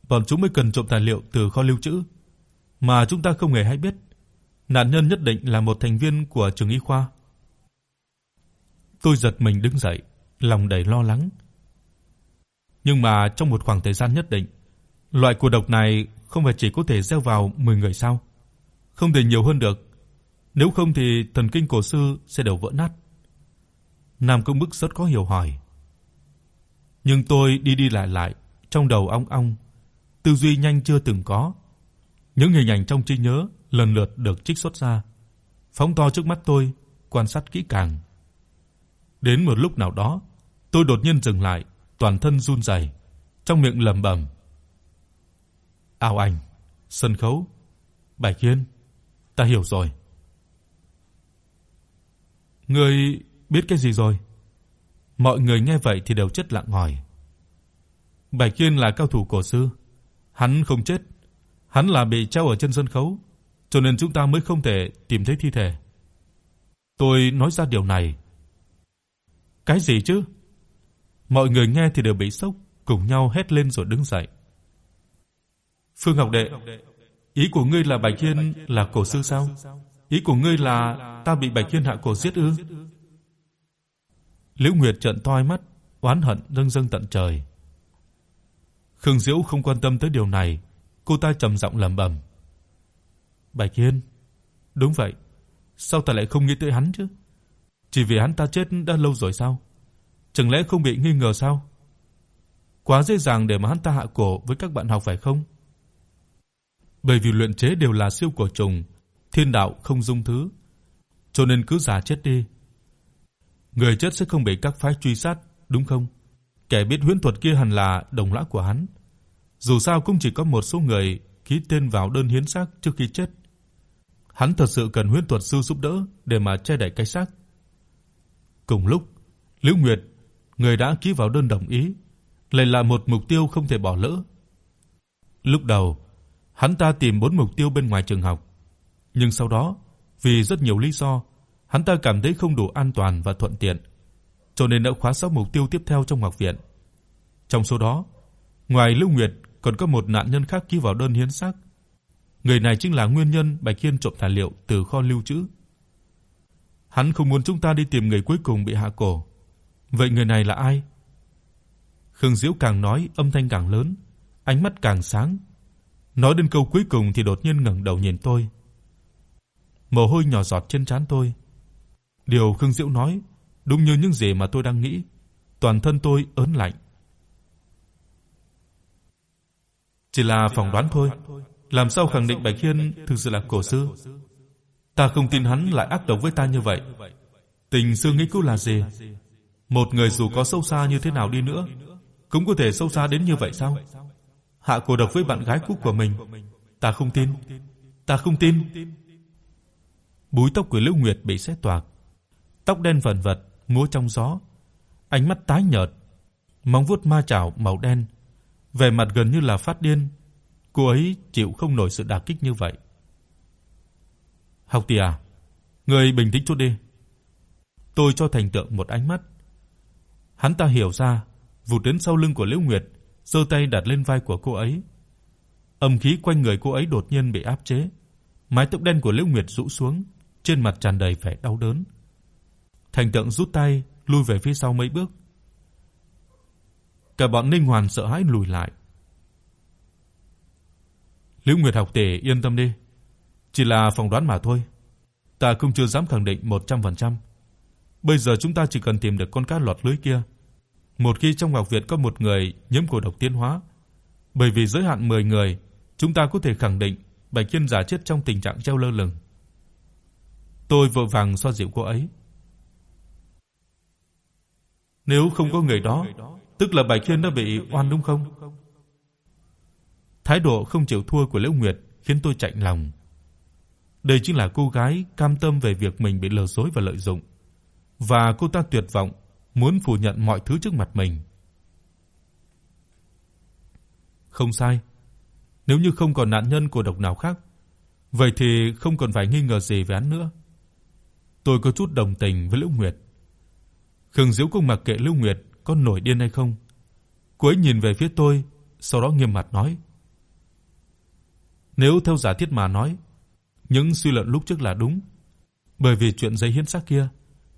bọn chúng mới cần trộm tài liệu từ kho lưu trữ, mà chúng ta không hề hay biết. Nạn nhân nhất định là một thành viên của trường y khoa. Tôi giật mình đứng dậy, lòng đầy lo lắng. Nhưng mà trong một khoảng thời gian nhất định, loại cổ độc này không phải chỉ có thể gieo vào 10 người sao? Không thể nhiều hơn được. Nếu không thì thần kinh cổ sư sẽ đều vỡ nát. Nam Công Bức rất có hiểu hỏi. Nhưng tôi đi đi lại lại, trong đầu ong ong, tư duy nhanh chưa từng có. Những hình ảnh trong trí nhớ lần lượt được trích xuất ra, phóng to trước mắt tôi, quan sát kỹ càng. Đến một lúc nào đó, tôi đột nhiên dừng lại, toàn thân run rẩy, trong miệng lẩm bẩm. ao anh sân khấu, Bạch Hiên, ta hiểu rồi. Ngươi biết cái gì rồi? Mọi người nghe vậy thì đều chết lặng hỏi. Bạch Hiên là cao thủ cổ sư, hắn không chết, hắn là bị treo ở chân sân khấu, cho nên chúng ta mới không thể tìm thấy thi thể. Tôi nói ra điều này. Cái gì chứ? Mọi người nghe thì đều bị sốc, cùng nhau hét lên rồi đứng dậy. Phương Ngọc Đệ, ý của ngươi là Bạch Hiên là cổ sư sao? Ý của ngươi là ta bị Bạch Hiên hạ cổ giết ư? Liễu Nguyệt trợn to mắt, oán hận dâng dâng tận trời. Khương Diễu không quan tâm tới điều này, cô ta trầm giọng lẩm bẩm. Bạch Hiên, đúng vậy, sao ta lại không nghĩ tới hắn chứ? Chỉ vì hắn ta chết đã lâu rồi sao? Chẳng lẽ không bị nghi ngờ sao? Quá dễ dàng để mà hắn ta hạ cổ với các bạn học phải không? Bởi vì luyện chế đều là siêu cổ trùng, thiên đạo không dung thứ, cho nên cứ giả chết đi. Người chết sẽ không bị các phái truy sát, đúng không? Kẻ biết huyễn thuật kia hẳn là đồng lõa của hắn. Dù sao cũng chỉ có một số người ký tên vào đơn hiến xác trước khi chết. Hắn thật sự cần huyễn thuật sư giúp đỡ để mà che đậy cái xác. Cùng lúc, Liễu Nguyệt, người đã ký vào đơn đồng ý, lại là một mục tiêu không thể bỏ lỡ. Lúc đầu, hắn ta tìm bốn mục tiêu bên ngoài trường học, nhưng sau đó, vì rất nhiều lý do, hắn ta cảm thấy không đủ an toàn và thuận tiện, cho nên đã khóa sáu mục tiêu tiếp theo trong học viện. Trong số đó, ngoài Lưu Nguyệt còn có một nạn nhân khác ký vào đơn hiến xác. Người này chính là nguyên nhân Bạch Kiên trộm tài liệu từ kho lưu trữ. Hắn không muốn chúng ta đi tìm người cuối cùng bị hạ cổ. Vậy người này là ai? Khương Diễu càng nói âm thanh càng lớn, ánh mắt càng sáng. Nói đến câu cuối cùng thì đột nhiên ngẩng đầu nhìn tôi. Mồ hôi nhỏ giọt trên trán tôi. Điều Khương Diễu nói đúng như những gì mà tôi đang nghĩ, toàn thân tôi ớn lạnh. Chỉ là phỏng đoán thôi, làm sao khẳng định Bạch Hiên thực sự là cổ sư? Ta không tin hắn lại ác độc với ta như vậy. Tình xưa nghĩ cứ là gì? Một người dù có sâu xa như thế nào đi nữa, cũng có thể sâu xa đến như vậy sao? Hạ cổ độc với bạn gái cũ của mình, ta không tin. Ta không tin. Búi tóc của Lưu Nguyệt bị xé toạc, tóc đen vẩn vật múa trong gió, ánh mắt tái nhợt, móng vuốt ma chảo màu đen, vẻ mặt gần như là phát điên. Cô ấy chịu không nổi sự đả kích như vậy. Học tỷ à, ngươi bình tĩnh chút đi. Tôi cho Thành Tượng một ánh mắt. Hắn ta hiểu ra, vụt đến sau lưng của Liễu Nguyệt, giơ tay đặt lên vai của cô ấy. Âm khí quanh người cô ấy đột nhiên bị áp chế, mái tóc đen của Liễu Nguyệt rũ xuống, trên mặt tràn đầy vẻ đau đớn. Thành Tượng rút tay, lui về phía sau mấy bước. Cả bọn Ninh Hoàn sợ hãi lùi lại. Liễu Nguyệt học tỷ yên tâm đi, chỉ là phỏng đoán mà thôi. Ta cũng chưa dám khẳng định 100%. Bây giờ chúng ta chỉ cần tìm được con cá lọt lưới kia. Một khi trong học viện có một người nhiễm cổ độc tiến hóa, bởi vì giới hạn 10 người, chúng ta có thể khẳng định Bạch Kiên giả chết trong tình trạng treo lơ lửng. Tôi vội vàng xoa dịu cô ấy. Nếu không có người đó, tức là Bạch Kiên đã bị oan đúng không? Thái độ không chịu thua của Liễu Nguyệt khiến tôi chạnh lòng. Đây chính là cô gái cam tâm về việc mình bị lừa dối và lợi dụng, và cô ta tuyệt vọng muốn phủ nhận mọi thứ trước mặt mình. Không sai. Nếu như không còn nạn nhân của độc nào khác, vậy thì không còn phải nghi ngờ gì về hắn nữa. Tôi có chút đồng tình với Lưu Nguyệt. Khương Diễu cũng mặc kệ Lưu Nguyệt có nổi điên hay không. Cô ấy nhìn về phía tôi, sau đó nghiêm mặt nói: "Nếu theo giả thiết mà nói, những suy luận lúc trước là đúng, bởi vì chuyện giấy hiến xác kia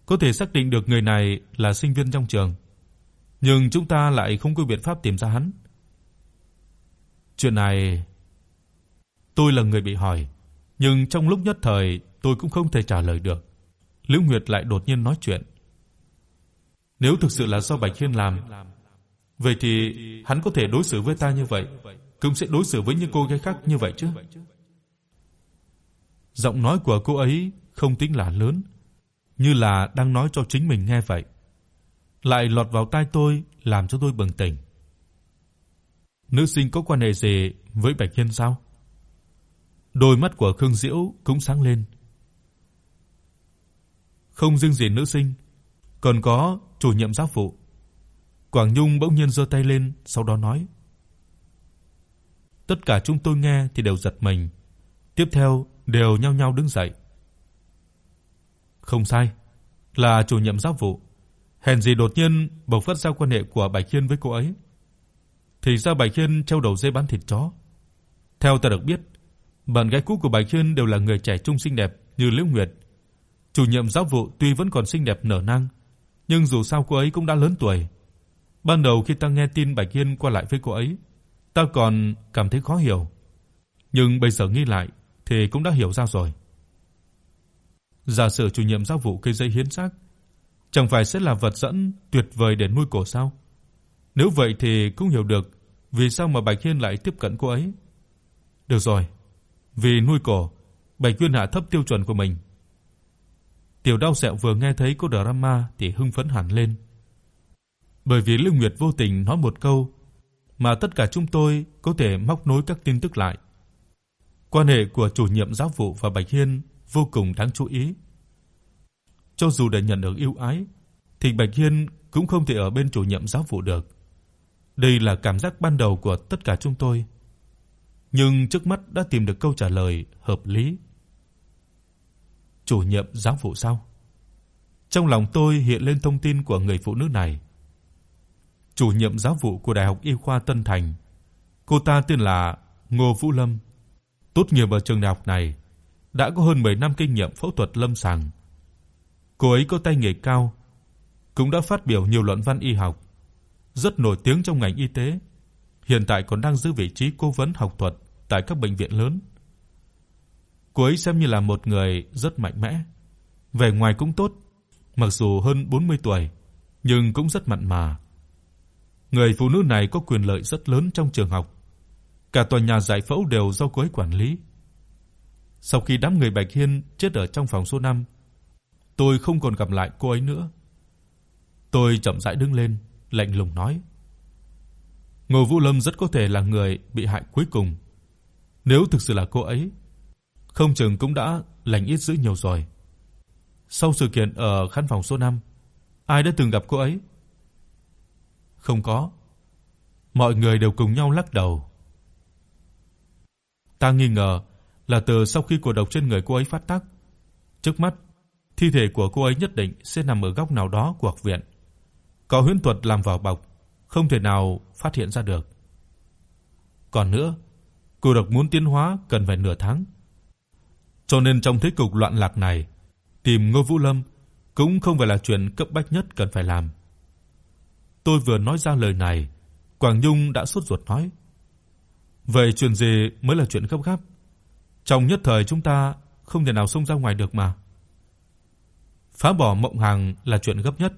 có thể xác định được người này là sinh viên trong trường, nhưng chúng ta lại không có biện pháp tìm ra hắn. Chuyện này tôi là người bị hỏi, nhưng trong lúc nhất thời tôi cũng không thể trả lời được. Liễu Nguyệt lại đột nhiên nói chuyện. Nếu thực sự là do Bạch Hiên làm, vậy thì hắn có thể đối xử với ta như vậy, cũng sẽ đối xử với những cô gái khác như vậy chứ? Giọng nói của cô ấy không tính là lớn, như là đang nói cho chính mình nghe vậy. Lại lọt vào tai tôi, làm cho tôi bừng tỉnh. Nữ sinh có quan hệ gì với Bạch Hiên sao? Đôi mắt của Khương Diễu cũng sáng lên. Không riêng gì nữ sinh, còn có chủ nhiệm giáo vụ. Quảng Nhung bỗng nhiên giơ tay lên, sau đó nói: Tất cả chúng tôi nghe thì đều giật mình. Tiếp theo đều nhao nhao đứng dậy. Không sai, là chủ nhiệm giáo vụ. Hèn gì đột nhiên bộc phát ra quan hệ của Bạch Khiên với cô ấy. Thì ra Bạch Khiên treo đầu dây bán thịt chó. Theo ta được biết, bạn gái cũ của Bạch Khiên đều là người trẻ trung xinh đẹp như Liễu Nguyệt. Chủ nhiệm giáo vụ tuy vẫn còn xinh đẹp nở nang, nhưng dù sao cô ấy cũng đã lớn tuổi. Ban đầu khi ta nghe tin Bạch Khiên qua lại với cô ấy, ta còn cảm thấy khó hiểu. Nhưng bây giờ nghĩ lại thì cũng đã hiểu ra rồi. Giả sử chủ nhiệm giáo vụ cây dây hiến xác, chẳng phải sẽ là vật dẫn tuyệt vời để nuôi cổ sao? Nếu vậy thì cũng hiểu được vì sao mà Bạch Hiên lại tiếp cận cô ấy. Được rồi, vì nuôi cổ, Bạch quyên hạ thấp tiêu chuẩn của mình. Tiểu Đao Sẹo vừa nghe thấy cô drama thì hưng phấn hẳn lên. Bởi vì Lưu Nguyệt vô tình nói một câu mà tất cả chúng tôi có thể móc nối các tin tức lại. Quan hệ của chủ nhiệm giáo vụ và Bạch Hiên vô cùng đáng chú ý. Cho dù đã nhận được ưu ái, thì Bạch Hiên cũng không thể ở bên chủ nhiệm giáo vụ được. Đây là cảm giác ban đầu của tất cả chúng tôi. Nhưng trước mắt đã tìm được câu trả lời hợp lý. Chủ nhiệm giáo vụ sao? Trong lòng tôi hiện lên thông tin của người phụ nữ này. Chủ nhiệm giáo vụ của Đại học Y khoa Tân Thành. Cô ta tên là Ngô Vũ Lâm. Tốt nghiệp ở trường đại học này, đã có hơn 10 năm kinh nghiệm phẫu thuật lâm sàng. Cô ấy có tay nghề cao, cũng đã phát biểu nhiều luận văn y học, rất nổi tiếng trong ngành y tế. Hiện tại còn đang giữ vị trí cố vấn học thuật tại các bệnh viện lớn. Cô ấy xem như là một người rất mạnh mẽ, vẻ ngoài cũng tốt, mặc dù hơn 40 tuổi nhưng cũng rất mặn mà. Người phụ nữ này có quyền lợi rất lớn trong trường học. Cả tòa nhà giải phẫu đều do cô ấy quản lý. Sau khi đám người Bạch Hiên chết ở trong phòng số 5, tôi không còn gặp lại cô ấy nữa. Tôi chậm rãi đứng lên, lạnh lùng nói: Ngô Vũ Lâm rất có thể là người bị hại cuối cùng. Nếu thực sự là cô ấy, không chừng cũng đã lành ít dữ nhiều rồi. Sau sự kiện ở khán phòng số 5, ai đã từng gặp cô ấy? Không có. Mọi người đều cùng nhau lắc đầu. Ta nghi ngờ là từ sau khi cổ độc trên người cô ấy phát tác, trước mắt thi thể của cô ấy nhất định sẽ nằm ở góc nào đó của học viện. Có huyễn thuật làm vỏ bọc, không thể nào phát hiện ra được. Còn nữa, cổ độc muốn tiến hóa cần phải nửa tháng. Cho nên trong thế cục loạn lạc này, tìm Ngô Vũ Lâm cũng không phải là chuyện cấp bách nhất cần phải làm. Tôi vừa nói ra lời này, Quảng Nhung đã sốt ruột nói: "Vậy chuyện gì mới là chuyện gấp gáp? Trong nhất thời chúng ta không thể nào xông ra ngoài được mà." Phá bỏ mộng hàng là chuyện gấp nhất.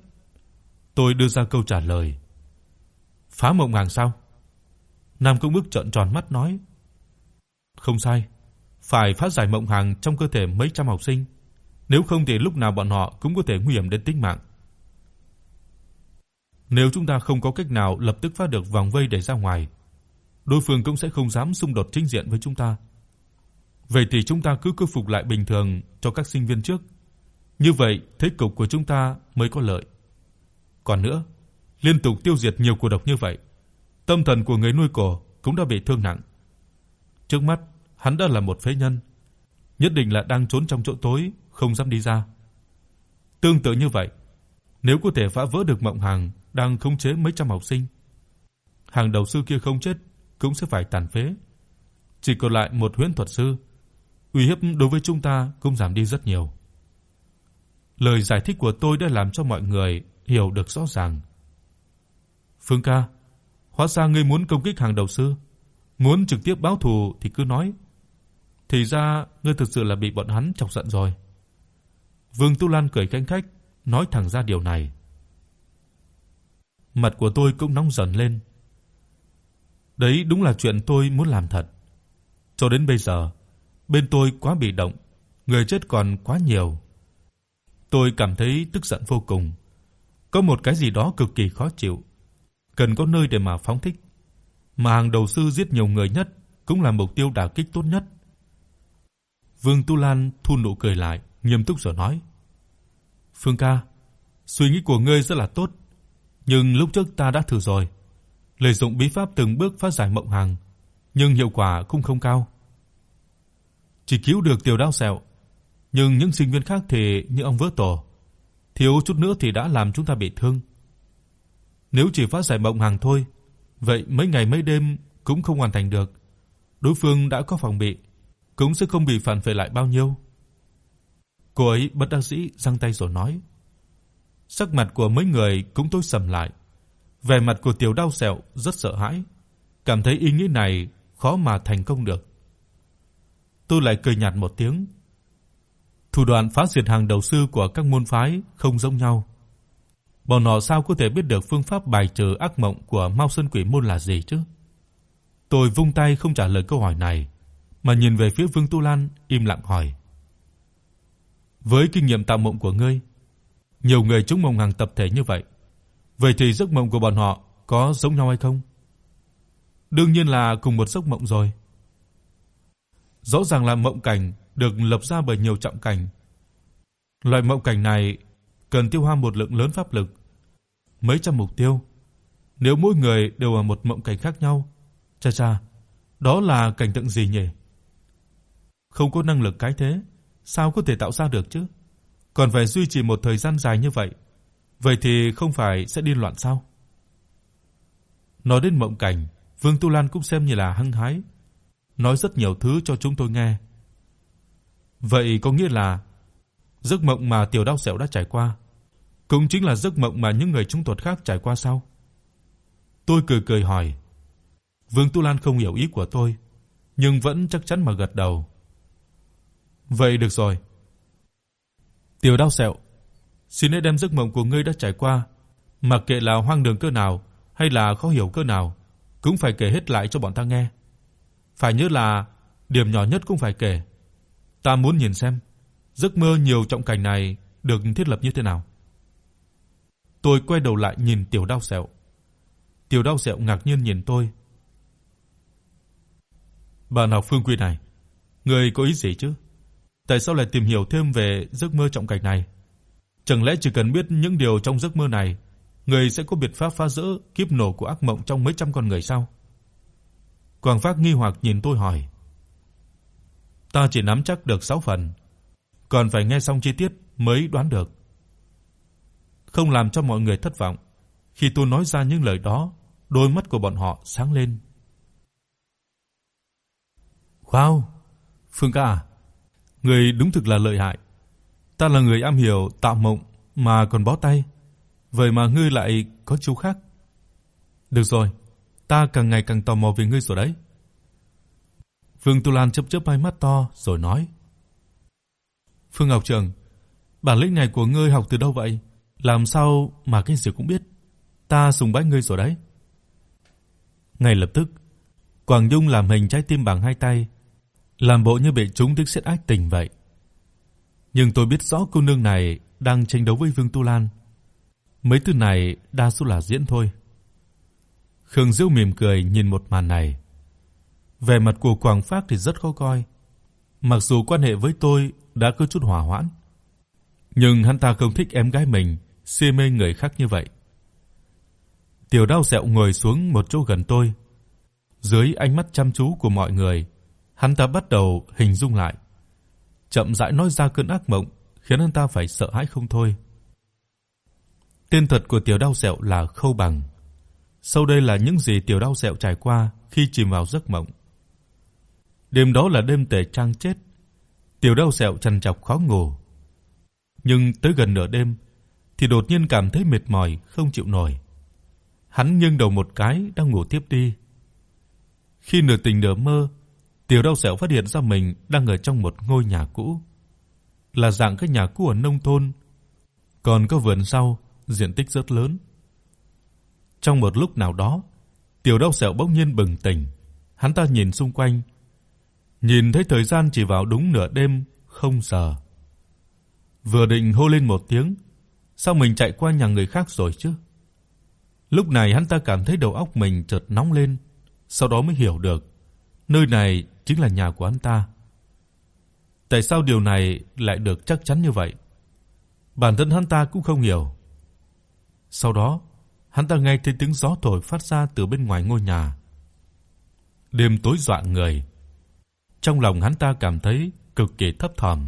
Tôi đưa ra câu trả lời. Phá mộng hàng sao? Nam Công Bức trợn tròn mắt nói. Không sai, phải phá giải mộng hàng trong cơ thể mấy trăm học sinh, nếu không thì lúc nào bọn họ cũng có thể nguy hiểm đến tính mạng. Nếu chúng ta không có cách nào lập tức phá được vòng vây để ra ngoài, đối phương cũng sẽ không dám xung đột chính diện với chúng ta. Vậy thì chúng ta cứ khôi phục lại bình thường cho các sinh viên trước. Như vậy, thế cục của chúng ta mới có lợi. Còn nữa, liên tục tiêu diệt nhiều cổ độc như vậy, tâm thần của người nuôi cổ cũng đã bị thương nặng. Trước mắt, hắn đã là một phế nhân, nhất định là đang trốn trong chỗ tối, không dám đi ra. Tương tự như vậy, nếu có thể phá vỡ được mộng hàng đang khống chế mấy trăm học sinh, hàng đầu sư kia không chết cũng sẽ phải tàn phế. Chỉ còn lại một huyễn thuật sư, uy hiếp đối với chúng ta cũng giảm đi rất nhiều. Lời giải thích của tôi đã làm cho mọi người hiểu được rõ ràng. Phương ca, hóa ra ngươi muốn công kích hàng đầu sư, muốn trực tiếp báo thù thì cứ nói. Thì ra ngươi thực sự là bị bọn hắn chọc giận rồi. Vương Tu Lan cười khanh khách, nói thẳng ra điều này. Mặt của tôi cũng nóng dần lên. Đấy đúng là chuyện tôi muốn làm thật. Cho đến bây giờ, bên tôi quá bị động, người chết còn quá nhiều. Tôi cảm thấy tức giận vô cùng. Có một cái gì đó cực kỳ khó chịu, cần có nơi để mà phóng thích. Mà hàng đầu sư giết nhiều người nhất cũng là mục tiêu đả kích tốt nhất. Vương Tu Lan thu nụ cười lại, nghiêm túc rồi nói: "Phương ca, suy nghĩ của ngươi rất là tốt, nhưng lúc trước ta đã thử rồi, lợi dụng bí pháp từng bước phá giải mộng hàng, nhưng hiệu quả cũng không cao. Chỉ cứu được Tiểu Đao Sẹo, nhưng những sinh viên khác thì như ông vỡ tổ, thiếu chút nữa thì đã làm chúng ta bị thương. Nếu chỉ phá giải mộng hàng thôi, vậy mấy ngày mấy đêm cũng không hoàn thành được. Đối phương đã có phòng bị, cũng sẽ không bị phản phệ lại bao nhiêu." Cô ấy bất đắc dĩ giang tay rồi nói. Sắc mặt của mấy người cũng tối sầm lại. Vẻ mặt của Tiểu Đao Sẹo rất sợ hãi, cảm thấy ý nghĩ này khó mà thành công được. Tôi lại cười nhạt một tiếng. Thủ đoạn phá diệt hàng đầu sư của các môn phái không giống nhau. Bọn họ sao có thể biết được phương pháp bài trừ ác mộng của Mao Sơn Quỷ môn là gì chứ? Tôi vung tay không trả lời câu hỏi này, mà nhìn về phía Vương Tu Lan im lặng hỏi: "Với kinh nghiệm tạo mộng của ngươi, nhiều người trúng mộng hàng tập thể như vậy, vậy thì giấc mộng của bọn họ có giống nhau hay không?" Đương nhiên là cùng một giấc mộng rồi. Rõ ràng là mộng cảnh được lập ra bởi nhiều trọng cảnh. Loại mộng cảnh này cần tiêu hao một lượng lớn pháp lực, mấy trăm mục tiêu. Nếu mỗi người đều ở một mộng cảnh khác nhau, cha cha, đó là cảnh tượng gì nhỉ? Không có năng lực cái thế, sao có thể tạo ra được chứ? Còn phải duy trì một thời gian dài như vậy, vậy thì không phải sẽ điên loạn sao? Nói đến mộng cảnh, Vương Tu Lan cũng xem như là hăng hái, nói rất nhiều thứ cho chúng tôi nghe. Vậy có nghĩa là giấc mộng mà Tiểu Đao Sẹo đã trải qua cũng chính là giấc mộng mà những người chúng tuột khác trải qua sao? Tôi cười cười hỏi. Vương Tu Lan không hiểu ý của tôi, nhưng vẫn chắc chắn mà gật đầu. Vậy được rồi. Tiểu Đao Sẹo, xin hãy đem giấc mộng của ngươi đã trải qua, mặc kệ là hoang đường cỡ nào hay là khó hiểu cỡ nào, cũng phải kể hết lại cho bọn ta nghe. Phải nhớ là điểm nhỏ nhất cũng phải kể. Ta muốn nhìn xem giấc mơ nhiều trọng cảnh này được thiết lập như thế nào. Tôi quay đầu lại nhìn Tiểu Đao Sẹo. Tiểu Đao Sẹo ngạc nhiên nhìn tôi. "Bạn học Phương Quy này, ngươi có ý gì chứ? Tại sao lại tìm hiểu thêm về giấc mơ trọng cảnh này? Chẳng lẽ chỉ cần biết những điều trong giấc mơ này, ngươi sẽ có biện pháp phá vỡ kiếp nổ của ác mộng trong mấy trăm con người sao?" Quang Phác nghi hoặc nhìn tôi hỏi. Ta chỉ nắm chắc được 6 phần, còn phải nghe xong chi tiết mới đoán được. Không làm cho mọi người thất vọng, khi tôi nói ra những lời đó, đôi mắt của bọn họ sáng lên. "Wow, Phương ca, à, người đúng thực là lợi hại. Ta là người am hiểu tạo mộng mà còn bó tay, vậy mà ngươi lại có chú khác." "Được rồi, ta càng ngày càng tò mò về ngươi rồi đấy." Phương Tu Lan chớp chớp hai mắt to rồi nói: "Phương Ngọc Trường, bản lĩnh này của ngươi học từ đâu vậy? Làm sao mà cái gì cũng biết? Ta sùng bái ngươi rồi đấy." Ngay lập tức, Quảng Dung làm hình trái tim bằng hai tay, làm bộ như bị chúng tức sét ác tình vậy. Nhưng tôi biết rõ cô nương này đang tranh đấu với Vương Tu Lan. Mấy thứ này đa số là diễn thôi. Khương Diêu mỉm cười nhìn một màn này. Vẻ mặt của Quảng Phác thì rất khó coi. Mặc dù quan hệ với tôi đã có chút hòa hoãn, nhưng hắn ta không thích em gái mình si mê người khác như vậy. Tiểu Đao Sẹo ngồi xuống một chỗ gần tôi. Dưới ánh mắt chăm chú của mọi người, hắn ta bắt đầu hình dung lại, chậm rãi nói ra cơn ác mộng khiến hắn ta phải sợ hãi không thôi. Tên thật của Tiểu Đao Sẹo là Khâu Bằng. Sau đây là những gì Tiểu Đao Sẹo trải qua khi chìm vào giấc mộng. Đêm đó là đêm tề trang chết. Tiểu Đao Sẹo trằn trọc khó ngủ. Nhưng tới gần nửa đêm thì đột nhiên cảm thấy mệt mỏi không chịu nổi. Hắn nghiêng đầu một cái đang ngủ tiếp đi. Khi nửa tỉnh nửa mơ, Tiểu Đao Sẹo phát hiện ra mình đang ở trong một ngôi nhà cũ. Là dạng cái nhà cũ ở nông thôn, còn có vườn sau, diện tích rất lớn. Trong một lúc nào đó, Tiểu Đao Sẹo bỗng nhiên bừng tỉnh, hắn ta nhìn xung quanh, nhìn thấy thời gian chỉ vào đúng nửa đêm không giờ. Vừa định hô lên một tiếng, sao mình chạy qua nhà người khác rồi chứ? Lúc này hắn ta cảm thấy đầu óc mình chợt nóng lên, sau đó mới hiểu được, nơi này chính là nhà của hắn ta. Tại sao điều này lại được chắc chắn như vậy? Bản thân hắn ta cũng không hiểu. Sau đó, hắn ta nghe thấy tiếng gió thổi phát ra từ bên ngoài ngôi nhà. Đêm tối dọa người. Trong lòng hắn ta cảm thấy cực kỳ thấp thỏm.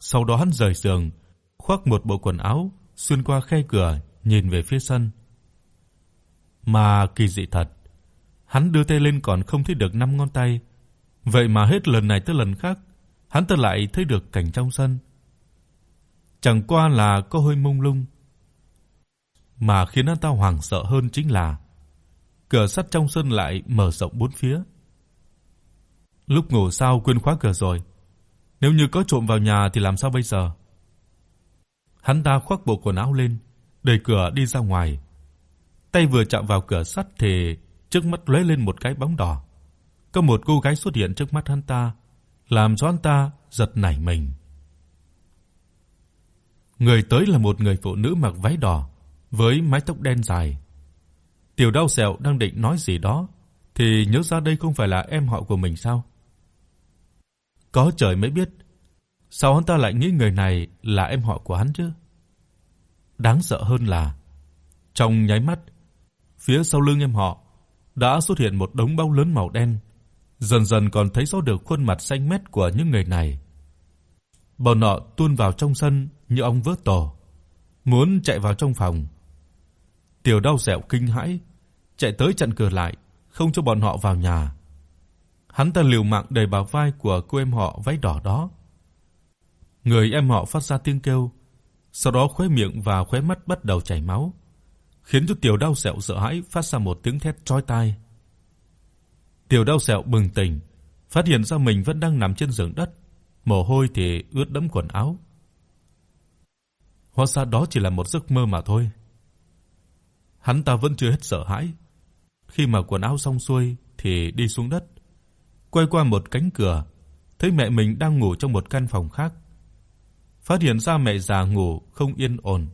Sau đó hắn rời giường, khoác một bộ quần áo, xuyên qua khe cửa nhìn về phía sân. Mà kỳ dị thật, hắn đưa tay lên còn không thấy được năm ngón tay, vậy mà hết lần này tới lần khác, hắn ta lại thấy được cảnh trong sân. Chẳng qua là có hơi mông lung, mà khiến hắn ta hoảng sợ hơn chính là cửa sắt trong sân lại mở rộng bốn phía. Lúc ngủ sao quên khóa cửa rồi, nếu như có trộm vào nhà thì làm sao bây giờ? Hắn ta khoác bộ quần áo lên, đẩy cửa đi ra ngoài. Tay vừa chạm vào cửa sắt thì trước mắt lóe lên một cái bóng đỏ. Có một cô gái xuất hiện trước mắt hắn ta, làm cho hắn ta giật nảy mình. Người tới là một người phụ nữ mặc váy đỏ với mái tóc đen dài. Tiểu Đao Sẹo đang định nói gì đó thì nhớ ra đây không phải là em họ của mình sao? Có trời mới biết, sao hắn ta lại nghĩ người này là em họ của hắn chứ? Đáng sợ hơn là trong nháy mắt, phía sau lưng em họ đã xuất hiện một đống bao lớn màu đen, dần dần còn thấy rõ được khuôn mặt xanh mét của những người này. Bọn họ tuôn vào trong sân như ong vỡ tổ, muốn chạy vào trong phòng. Tiểu Đao Sẹo kinh hãi, chạy tới chặn cửa lại, không cho bọn họ vào nhà. Hắn ta liều mạng đẩy bả vai của cô em họ váy đỏ đó. Người em họ phát ra tiếng kêu, sau đó khóe miệng và khóe mắt bắt đầu chảy máu, khiến cho Tiểu Đao Sẹo sợ hãi phát ra một tiếng thét chói tai. Tiểu Đao Sẹo bừng tỉnh, phát hiện ra mình vẫn đang nằm trên giường đất, mồ hôi thì ướt đẫm quần áo. Hóa ra đó chỉ là một giấc mơ mà thôi. Hắn ta vẫn chưa hết sợ hãi. Khi mà quần áo xong xuôi thì đi xuống đất, quay qua một cánh cửa, thấy mẹ mình đang ngủ trong một căn phòng khác phát hiện ra mẹ già ngủ không yên ổn.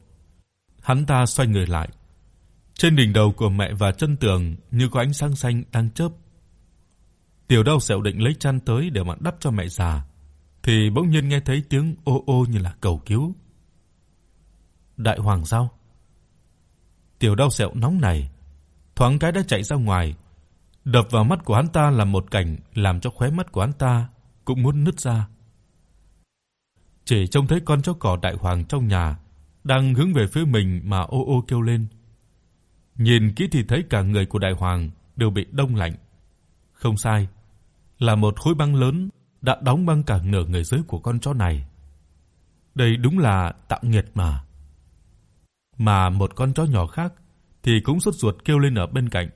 Hắn ta xoay người lại. Trên đỉnh đầu của mẹ và chân tường như có ánh sáng xanh đang chớp. Tiểu Đao Sẹo định lấy chăn tới để mà đắp cho mẹ già, thì bỗng nhiên nghe thấy tiếng ô ô như là cầu cứu. Đại hoàng sao? Tiểu Đao Sẹo nóng này, thoáng cái đã chạy ra ngoài, đập vào mắt của hắn ta là một cảnh làm cho khóe mắt của hắn ta cũng muốn nứt ra chỉ trông thấy con chó cỏ đại hoàng trong nhà đang hướng về phía mình mà ô ô kêu lên. Nhìn kỹ thì thấy cả người của đại hoàng đều bị đông lạnh. Không sai, là một khối băng lớn đã đóng băng cả nửa người dưới của con chó này. Đây đúng là tạo nghiệt mà. Mà một con chó nhỏ khác thì cũng sốt ruột kêu lên ở bên cạnh.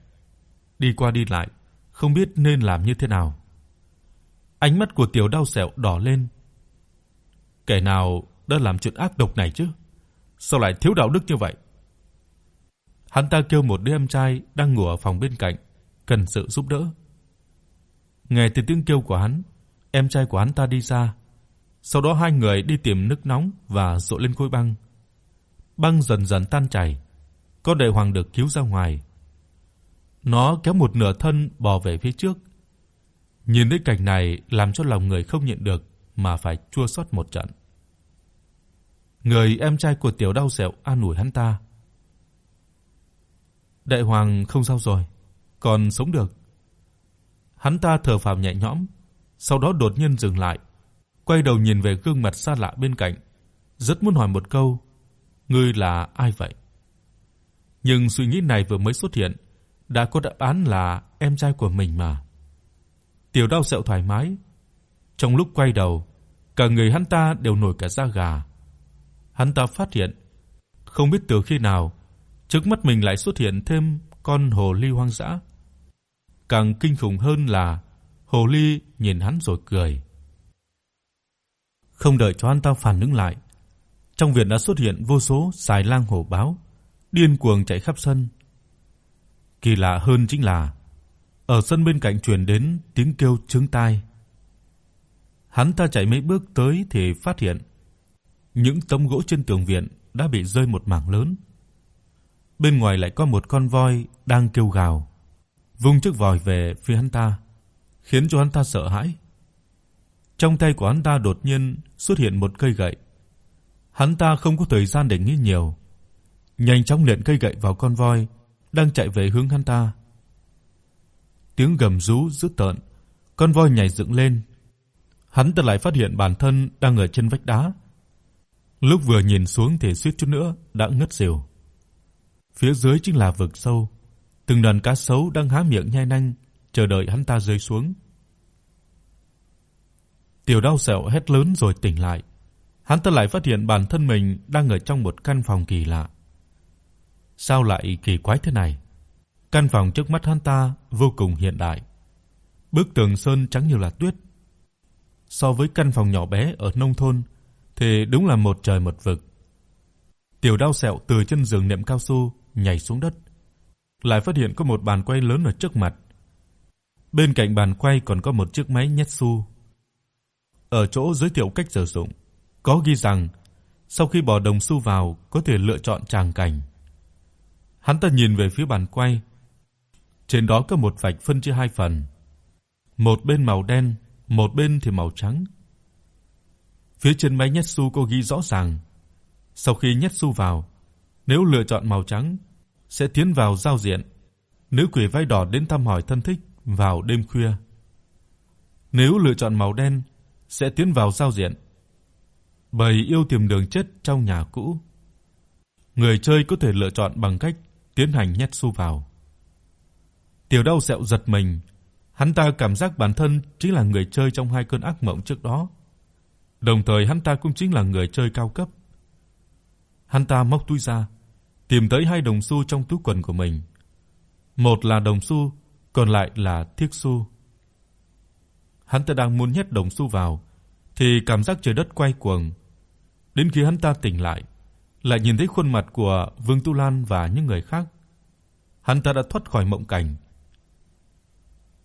Đi qua đi lại, không biết nên làm như thế nào. Ánh mắt của Tiểu Đao Sẹo đỏ lên, Kẻ nào đã làm chuyện ác độc này chứ? Sao lại thiếu đạo đức như vậy? Hắn ta kêu một đứa em trai đang ngủ ở phòng bên cạnh, cần sự giúp đỡ. Nghe từ tiếng kêu của hắn, em trai của hắn ta đi ra. Sau đó hai người đi tìm nước nóng và dội lên khối băng. Băng dần dần tan chảy, con đại hoàng được cứu ra ngoài. Nó kéo một nửa thân bò về phía trước. Nhìn thấy cảnh này làm cho lòng người không nhịn được mà phải chua xót một trận. Người em trai của Tiểu Đau Sẹo an ủi hắn ta. Đại hoàng không sao rồi, còn sống được. Hắn ta thở phào nhẹ nhõm, sau đó đột nhiên dừng lại, quay đầu nhìn về gương mặt xa lạ bên cạnh, rất muốn hỏi một câu, ngươi là ai vậy? Nhưng suy nghĩ này vừa mới xuất hiện, đã có đáp án là em trai của mình mà. Tiểu Đao Sẹo thoải mái, trong lúc quay đầu, cả người hắn ta đều nổi cả da gà. Hắn ta phát hiện, không biết từ khi nào, trước mắt mình lại xuất hiện thêm con hồ ly hoang dã. Càng kinh khủng hơn là hồ ly nhìn hắn rồi cười. Không đợi cho hắn ta phản ứng lại, trong viện đã xuất hiện vô số xài lang hổ báo, điên cuồng chạy khắp sân. Kỳ lạ hơn chính là ở sân bên cạnh truyền đến tiếng kêu chướng tai. Hắn ta chạy mấy bước tới thì phát hiện những tấm gỗ trên tường viện đã bị rơi một mảng lớn. Bên ngoài lại có một con voi đang kêu gào, vung chiếc vòi về phía hắn ta, khiến cho hắn ta sợ hãi. Trong tay của hắn ta đột nhiên xuất hiện một cây gậy. Hắn ta không có thời gian để nghĩ nhiều, nhanh chóng nện cây gậy vào con voi đang chạy về hướng hắn ta. Tiếng gầm rú dữ tợn, con voi nhảy dựng lên. Hắn ta lại phát hiện bản thân đang ở trên vách đá. Lúc vừa nhìn xuống thì suýt chút nữa đã ngất xỉu. Phía dưới chính là vực sâu, từng đàn cá sấu đang há miệng nhai nanh chờ đợi hắn ta rơi xuống. Tiểu Đao Sẹo hét lớn rồi tỉnh lại. Hắn ta lại phát hiện bản thân mình đang ở trong một căn phòng kỳ lạ. Sao lại kỳ quái thế này? Căn phòng trước mắt hắn ta vô cùng hiện đại. Bức tường sơn trắng như là tuyết. So với căn phòng nhỏ bé ở nông thôn thì đúng là một trời một vực. Tiểu Đao Sẹo từ chân giường nệm cao su nhảy xuống đất, lại phát hiện có một bàn quay lớn ở trước mặt. Bên cạnh bàn quay còn có một chiếc máy nhét xu. Ở chỗ giới thiệu cách sử dụng, có ghi rằng sau khi bỏ đồng xu vào có thể lựa chọn tràng cảnh. Hắn ta nhìn về phía bàn quay. Trên đó có một vạch phân chia hai phần. Một bên màu đen, một bên thì màu trắng. Phía trên máy nhét xu có ghi rõ ràng, sau khi nhét xu vào, nếu lựa chọn màu trắng sẽ tiến vào giao diện. Nữ quỷ vai đỏ đến thăm hỏi thân thích vào đêm khuya. Nếu lựa chọn màu đen sẽ tiến vào giao diện. Bầy yêu tìm đường chết trong nhà cũ. Người chơi có thể lựa chọn bằng cách tiến hành nhét xu vào. Tiểu Đao Sẹo giật mình, hắn ta cảm giác bản thân chính là người chơi trong hai cơn ác mộng trước đó. Đồng thời hắn ta cũng chính là người chơi cao cấp. Hắn ta móc túi ra, tìm tới hai đồng xu trong túi quần của mình. Một là đồng xu, còn lại là thiếc xu. Hắn ta đang muốn nhét đồng xu vào thì cảm giác trời đất quay cuồng. Đến khi hắn ta tỉnh lại, lại nhìn thấy khuôn mặt của Vương Tu Lan và những người khác. Hắn ta đã thoát khỏi mộng cảnh.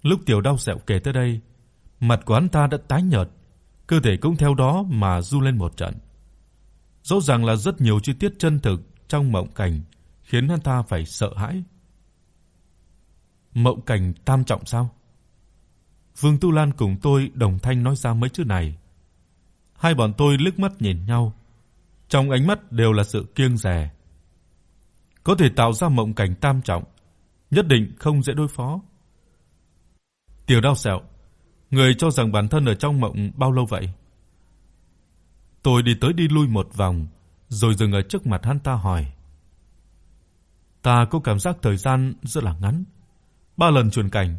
Lúc Tiểu Đao Sẹo kể tới đây, mặt của hắn ta đã tái nhợt, cơ thể cũng theo đó mà run lên một trận. Rõ ràng là rất nhiều chi tiết chân thực trong mộng cảnh khiến hắn ta phải sợ hãi. Mộng cảnh tam trọng sao? Vương Tu Lan cùng tôi đồng thanh nói ra mấy chữ này. Hai bọn tôi liếc mắt nhìn nhau, trong ánh mắt đều là sự kiêng dè. Có thể tạo ra mộng cảnh tam trọng, nhất định không dễ đối phó. Tiểu Đao Sẹo, người cho rằng bản thân ở trong mộng bao lâu vậy? Tôi đi tới đi lui một vòng, rồi dừng ở trước mặt hắn ta hỏi. Ta có cảm giác thời gian rất là ngắn. Ba lần chuyển cảnh,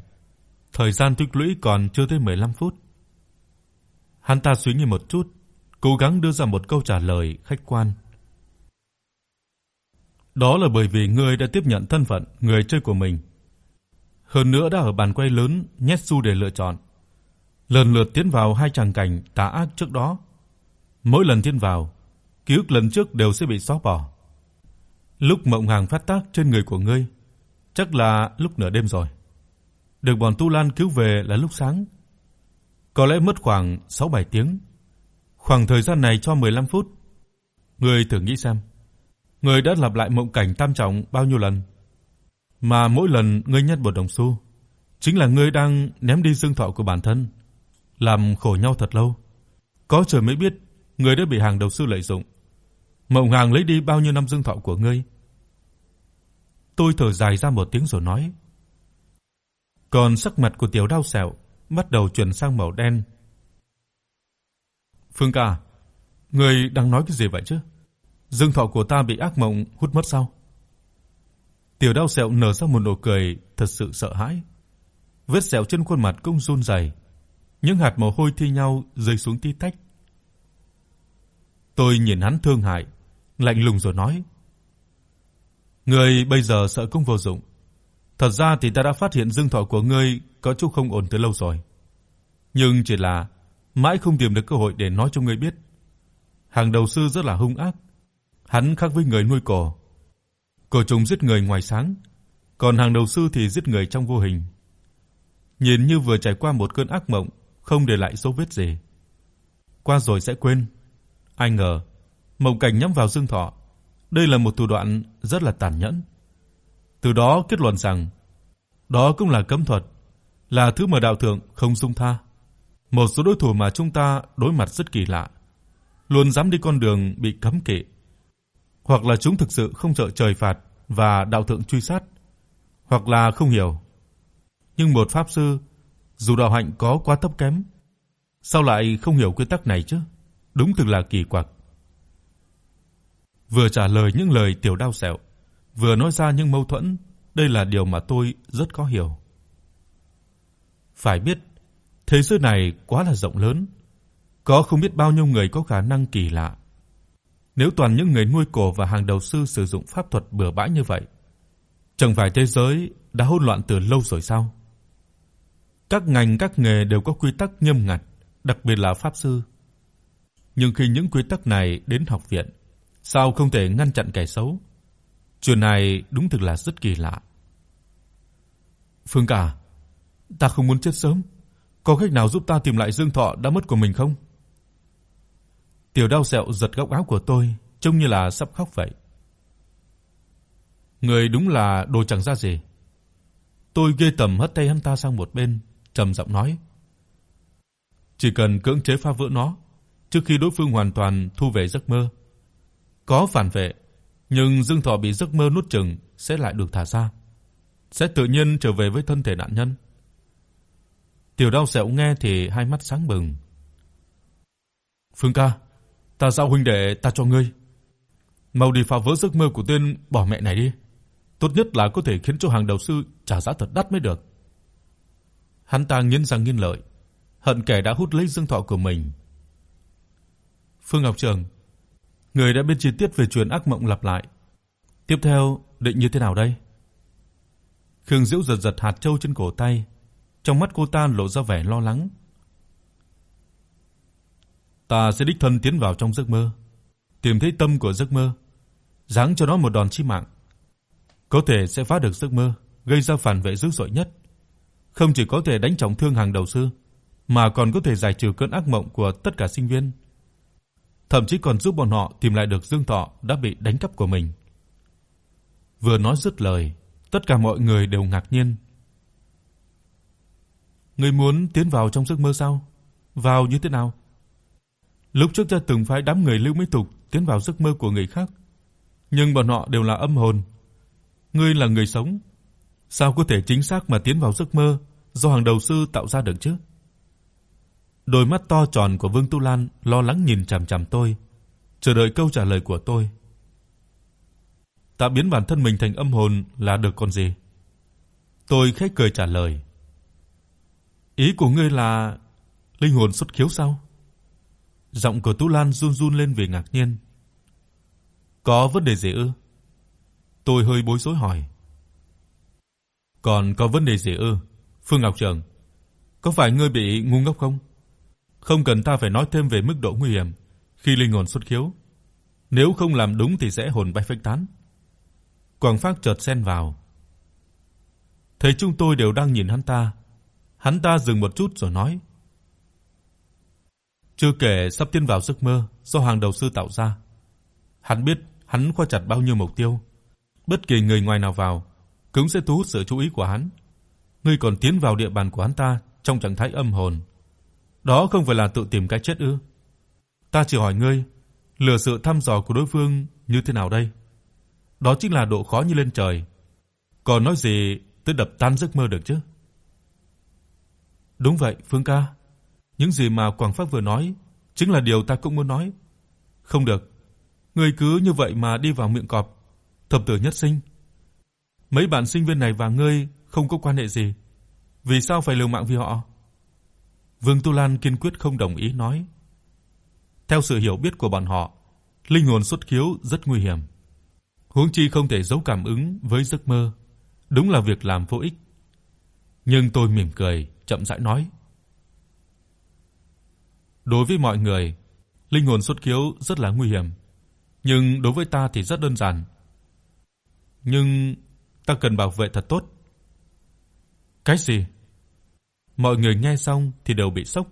thời gian tích lũy còn chưa tới 15 phút. Hắn ta suy nghĩ một chút, cố gắng đưa ra một câu trả lời khách quan. Đó là bởi vì ngươi đã tiếp nhận thân phận người chơi của mình. Hơn nữa đã ở bàn quay lớn nhét xu để lựa chọn. Lần lượt tiến vào hai tràng cảnh tà ác trước đó. Mỗi lần tiến vào, ký ức lần trước đều sẽ bị xóa bỏ. Lúc mộng hàng phát tác trên người của ngươi, chắc là lúc nửa đêm rồi. Được bọn Tu Lan cứu về là lúc sáng, Có lẽ mất khoảng 6-7 tiếng. Khoảng thời gian này cho 15 phút. Ngươi thử nghĩ xem, ngươi đã lặp lại mộng cảnh tam trọng bao nhiêu lần? Mà mỗi lần ngươi nhặt một đồng xu, chính là ngươi đang ném đi dương thọ của bản thân, làm khổ nhau thật lâu. Có trời mới biết ngươi đã bị hàng đầu sư lợi dụng. Mộng hàng lấy đi bao nhiêu năm dương thọ của ngươi. Tôi thở dài ra một tiếng rồi nói: còn sắc mặt của Tiểu Đao Sẹo bắt đầu chuyển sang màu đen. "Phương ca, ngươi đang nói cái gì vậy chứ? Dương thọ của ta bị ác mộng hút mất sao?" Tiểu Đao Sẹo nở ra một nụ cười thật sự sợ hãi. Vết sẹo trên khuôn mặt cũng run rẩy, những hạt mồ hôi thi nhau rơi xuống tí tách. Tôi nhìn hắn thương hại, lạnh lùng rồi nói: "Ngươi bây giờ sợ cũng vô dụng. Thật ra thì ta đã phát hiện dương thọ của ngươi có chút không ổn từ lâu rồi. Nhưng chỉ là mãi không tìm được cơ hội để nói cho ngươi biết. Hàng đầu sư rất là hung ác, hắn khác với người nuôi cỏ. Cổ trùng giết người ngoài sáng, còn hàng đầu sư thì giết người trong vô hình. Nhìn như vừa trải qua một cơn ác mộng, không để lại dấu vết gì. Qua rồi sẽ quên. Ai ngờ, mộng cảnh nhắm vào Dương Thọ, đây là một thủ đoạn rất là tàn nhẫn. Từ đó kết luận rằng đó cũng là cấm thuật, là thứ mà đạo thượng không dung tha. Một số đối thủ mà chúng ta đối mặt rất kỳ lạ, luôn dám đi con đường bị cấm kỵ, hoặc là chúng thực sự không sợ trời phạt và đạo thượng truy sát, hoặc là không hiểu. Nhưng một pháp sư, dù đạo hạnh có quá thấp kém, sao lại không hiểu quy tắc này chứ? Đúng thực là kỳ quặc. Vừa trả lời những lời tiểu đau sẹo, vừa nói ra những mâu thuẫn, đây là điều mà tôi rất có hiểu. Phải biết, thế giới này quá là rộng lớn, có không biết bao nhiêu người có khả năng kỳ lạ. Nếu toàn những người nuôi cổ và hàng đầu sư sử dụng pháp thuật bừa bãi như vậy, chẳng phải thế giới đã hỗn loạn từ lâu rồi sao? Các ngành các nghề đều có quy tắc nghiêm ngặt, đặc biệt là pháp sư. Nhưng khi những quy tắc này đến học viện, sao không thể ngăn chặn kẻ xấu? Chuyện này đúng thực là rất kỳ lạ. Phương cả, ta không muốn chết sớm, có cách nào giúp ta tìm lại dương thọ đã mất của mình không? Tiểu Đao Sẹo giật góc áo của tôi, trông như là sắp khóc vậy. Người đúng là đồ chẳng ra gì. Tôi ghê tởm hất tay hắn ta sang một bên, trầm giọng nói: "Chỉ cần cưỡng chế phá vỡ nó, trước khi đối phương hoàn toàn thu về giấc mơ, có phản vệ nhưng Dương Thọ bị giấc mơ nuốt chửng sẽ lại được thả ra, sẽ tự nhiên trở về với thân thể nạn nhân. Tiểu Đao Sẹo nghe thì hai mắt sáng bừng. "Phương ca, ta giao huynh đệ ta cho ngươi. Mau đi phá vỡ giấc mơ của tên bỏ mẹ này đi. Tốt nhất là có thể khiến cho hàng đầu sư trả giá thật đắt mới được." Hắn ta nghiến răng nghiến lợi, hận kẻ đã hút lấy dương thọ của mình. Phương Ngọc Trường, Người đã biết chi tiết về chuyện ác mộng lặp lại. Tiếp theo định như thế nào đây? Khương Diễu giật giật hạt châu trên cổ tay, trong mắt cô ta lộ ra vẻ lo lắng. Ta sẽ đích thân tiến vào trong giấc mơ, tìm thấy tâm của giấc mơ, giáng cho nó một đòn chí mạng. Có thể sẽ phá được giấc mơ, gây ra phản vệ dữ dội nhất. Không chỉ có thể đánh trọng thương hàng đầu sư, mà còn có thể giải trừ cơn ác mộng của tất cả sinh viên thậm chí còn giúp bọn họ tìm lại được Dương Thọ đã bị đánh cắp của mình. Vừa nói dứt lời, tất cả mọi người đều ngạc nhiên. Ngươi muốn tiến vào trong giấc mơ sao? Vào như thế nào? Lúc trước ta từng phái đám người Lưu Mỹ Tục tiến vào giấc mơ của người khác, nhưng bọn họ đều là âm hồn. Ngươi là người sống, sao có thể chính xác mà tiến vào giấc mơ do hàng đầu sư tạo ra được chứ? Đôi mắt to tròn của Vương Tu Lan lo lắng nhìn chằm chằm tôi, chờ đợi câu trả lời của tôi. Ta biến bản thân mình thành âm hồn là được còn gì? Tôi khẽ cười trả lời. Ý của ngươi là linh hồn xuất khiếu sao? Giọng của Tu Lan run run lên vì ngạc nhiên. Có vấn đề gì ư? Tôi hơi bối rối hỏi. Còn có vấn đề gì ư? Phương Ngọc Trường, có phải ngươi bị ngu ngốc không? Không cần ta phải nói thêm về mức độ nguy hiểm khi linh hồn xuất khiếu. Nếu không làm đúng thì sẽ hồn bay phách tán. Quảng Phác chợt xen vào. Thấy chúng tôi đều đang nhìn hắn ta, hắn ta dừng một chút rồi nói: Chưa kể sắp tiến vào giấc mơ do hàng đầu sư tạo ra. Hắn biết hắn khóa chặt bao nhiêu mục tiêu, bất kỳ người ngoài nào vào cũng sẽ thu hút sự chú ý của hắn. Ngươi còn tiến vào địa bàn của hắn ta trong trạng thái âm hồn. Đó không phải là tự tìm cái chết ư? Ta chỉ hỏi ngươi, lừa sự thăm dò của đối phương như thế nào đây? Đó chính là độ khó như lên trời. Còn nói gì tới đập tan giấc mơ được chứ? Đúng vậy, Phương ca. Những gì mà Quảng Phác vừa nói chính là điều ta cũng muốn nói. Không được. Ngươi cứ như vậy mà đi vào miệng cọp. Thập tử nhất sinh. Mấy bạn sinh viên này và ngươi không có quan hệ gì. Vì sao phải liều mạng vì họ? Vương Tu Lan kiên quyết không đồng ý nói. Theo sự hiểu biết của bọn họ, linh hồn xuất khiếu rất nguy hiểm. Huống chi không thể giấu cảm ứng với giấc mơ, đúng là việc làm vô ích. Nhưng tôi mỉm cười, chậm rãi nói: Đối với mọi người, linh hồn xuất khiếu rất là nguy hiểm, nhưng đối với ta thì rất đơn giản. Nhưng ta cần bảo vệ thật tốt. Cái gì? Mọi người nghe xong thì đều bị sốc.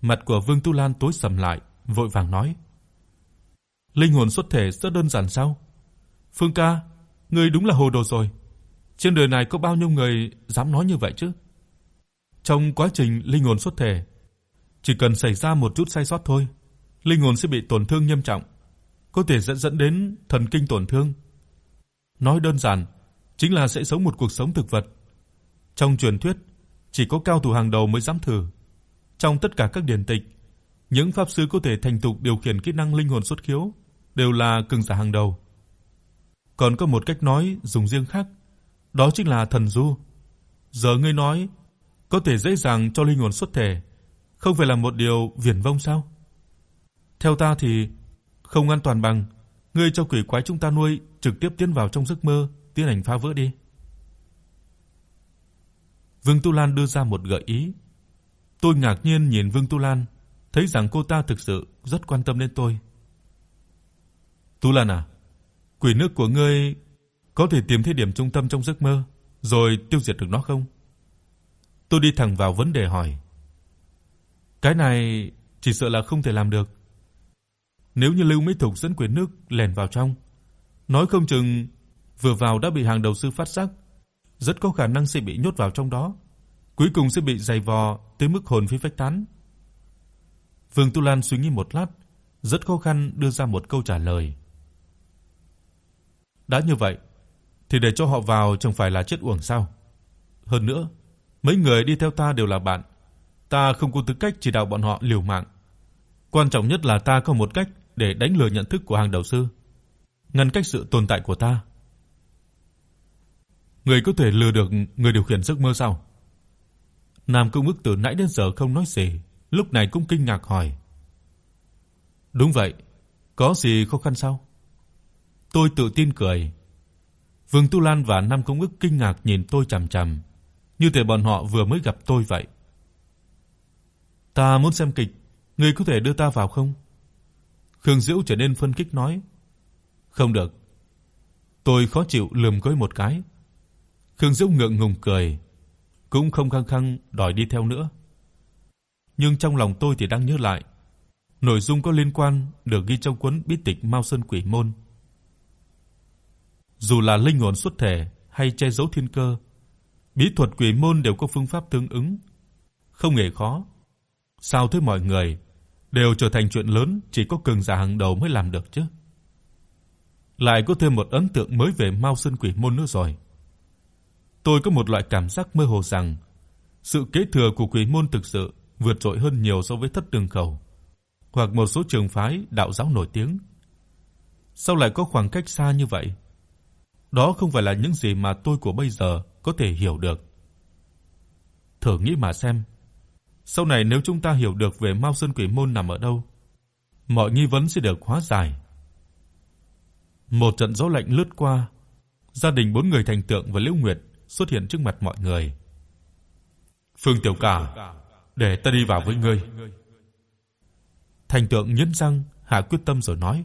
Mặt của Vương Tu Lan tối sầm lại, vội vàng nói: "Linh hồn xuất thể rất đơn giản sao? Phương ca, ngươi đúng là hồ đồ rồi. Trên đời này có bao nhiêu người dám nói như vậy chứ? Trong quá trình linh hồn xuất thể, chỉ cần xảy ra một chút sai sót thôi, linh hồn sẽ bị tổn thương nghiêm trọng, có thể dẫn dẫn đến thần kinh tổn thương. Nói đơn giản, chính là sẽ sống một cuộc sống thực vật. Trong truyền thuyết, chỉ có cao thủ hàng đầu mới dám thử. Trong tất cả các điển tịch, những pháp sư có thể thành thục điều khiển kỹ năng linh hồn xuất khiếu đều là cường giả hàng đầu. Còn có một cách nói dùng riêng khác, đó chính là thần du. Giờ ngươi nói có thể dễ dàng cho linh hồn xuất thể, không phải là một điều viển vông sao? Theo ta thì không an toàn bằng ngươi cho quỷ quái chúng ta nuôi trực tiếp tiến vào trong giấc mơ, tiến hành phá vỡ đi. Vương Tu Lan đưa ra một gợi ý. Tôi ngạc nhiên nhìn Vương Tu Lan, thấy rằng cô ta thực sự rất quan tâm đến tôi. Tu Lan à, quỷ nước của ngươi có thể tìm thấy điểm trung tâm trong giấc mơ rồi tiêu diệt được nó không? Tôi đi thẳng vào vấn đề hỏi. Cái này chỉ sợ là không thể làm được. Nếu như Lưu Mỹ Thục dẫn quyền nước lẻn vào trong, nói không chừng vừa vào đã bị hàng đầu sư phát giác, rất có khả năng sẽ bị nhốt vào trong đó, cuối cùng sẽ bị giày vò tới mức hồn phi phách tán. Vương Tu Lan suy nghĩ một lát, rất khó khăn đưa ra một câu trả lời. Đã như vậy, thì để cho họ vào chẳng phải là chết uổng sao? Hơn nữa, mấy người đi theo ta đều là bạn, ta không có tư cách chỉ đạo bọn họ liều mạng. Quan trọng nhất là ta có một cách để đánh lừa nhận thức của hàng đầu sư, ngăn cách sự tồn tại của ta. Người có thể lừa được người điều khiển giấc mơ sao? Nam Công Ngức từ nãy đến giờ không nói gì, lúc này cũng kinh ngạc hỏi. Đúng vậy, có gì khó khăn sao? Tôi tự tin cười. Vương Tu Lan và Nam Công Ngức kinh ngạc nhìn tôi chằm chằm, như thể bọn họ vừa mới gặp tôi vậy. Ta muốn xem kịch, ngươi có thể đưa ta vào không? Khương Diễu trở nên phân kích nói. Không được. Tôi khó chịu lườm cô một cái. Khương dũng ngượng ngùng cười, cũng không khăng khăng đòi đi theo nữa. Nhưng trong lòng tôi thì đang nhớ lại, nội dung có liên quan được ghi trong cuốn bí tịch Mao Sơn Quỷ môn. Dù là linh hồn xuất thể hay che giấu thiên cơ, bí thuật quỷ môn đều có phương pháp tương ứng, không hề khó. Sao thế mọi người đều trở thành chuyện lớn chỉ có cường giả hàng đầu mới làm được chứ. Lại có thêm một ấn tượng mới về Mao Sơn Quỷ môn nữa rồi. Tôi có một loại cảm giác mơ hồ rằng sự kế thừa của quỷ môn thực sự vượt trội hơn nhiều so với Thất Đường Khẩu hoặc một số trường phái đạo giáo nổi tiếng. Sao lại có khoảng cách xa như vậy? Đó không phải là những gì mà tôi của bây giờ có thể hiểu được. Thử nghĩ mà xem, sau này nếu chúng ta hiểu được về Mao Sơn Quỷ môn nằm ở đâu, mọi nghi vấn sẽ được hóa giải. Một trận gió lạnh lướt qua, gia đình bốn người thành tượng và Liễu Nguyệt xuất hiện trước mặt mọi người. "Phương Tiểu Cả, để ta đi vào với ngươi." Thành tượng nhếch răng, hạ quyết tâm rồi nói: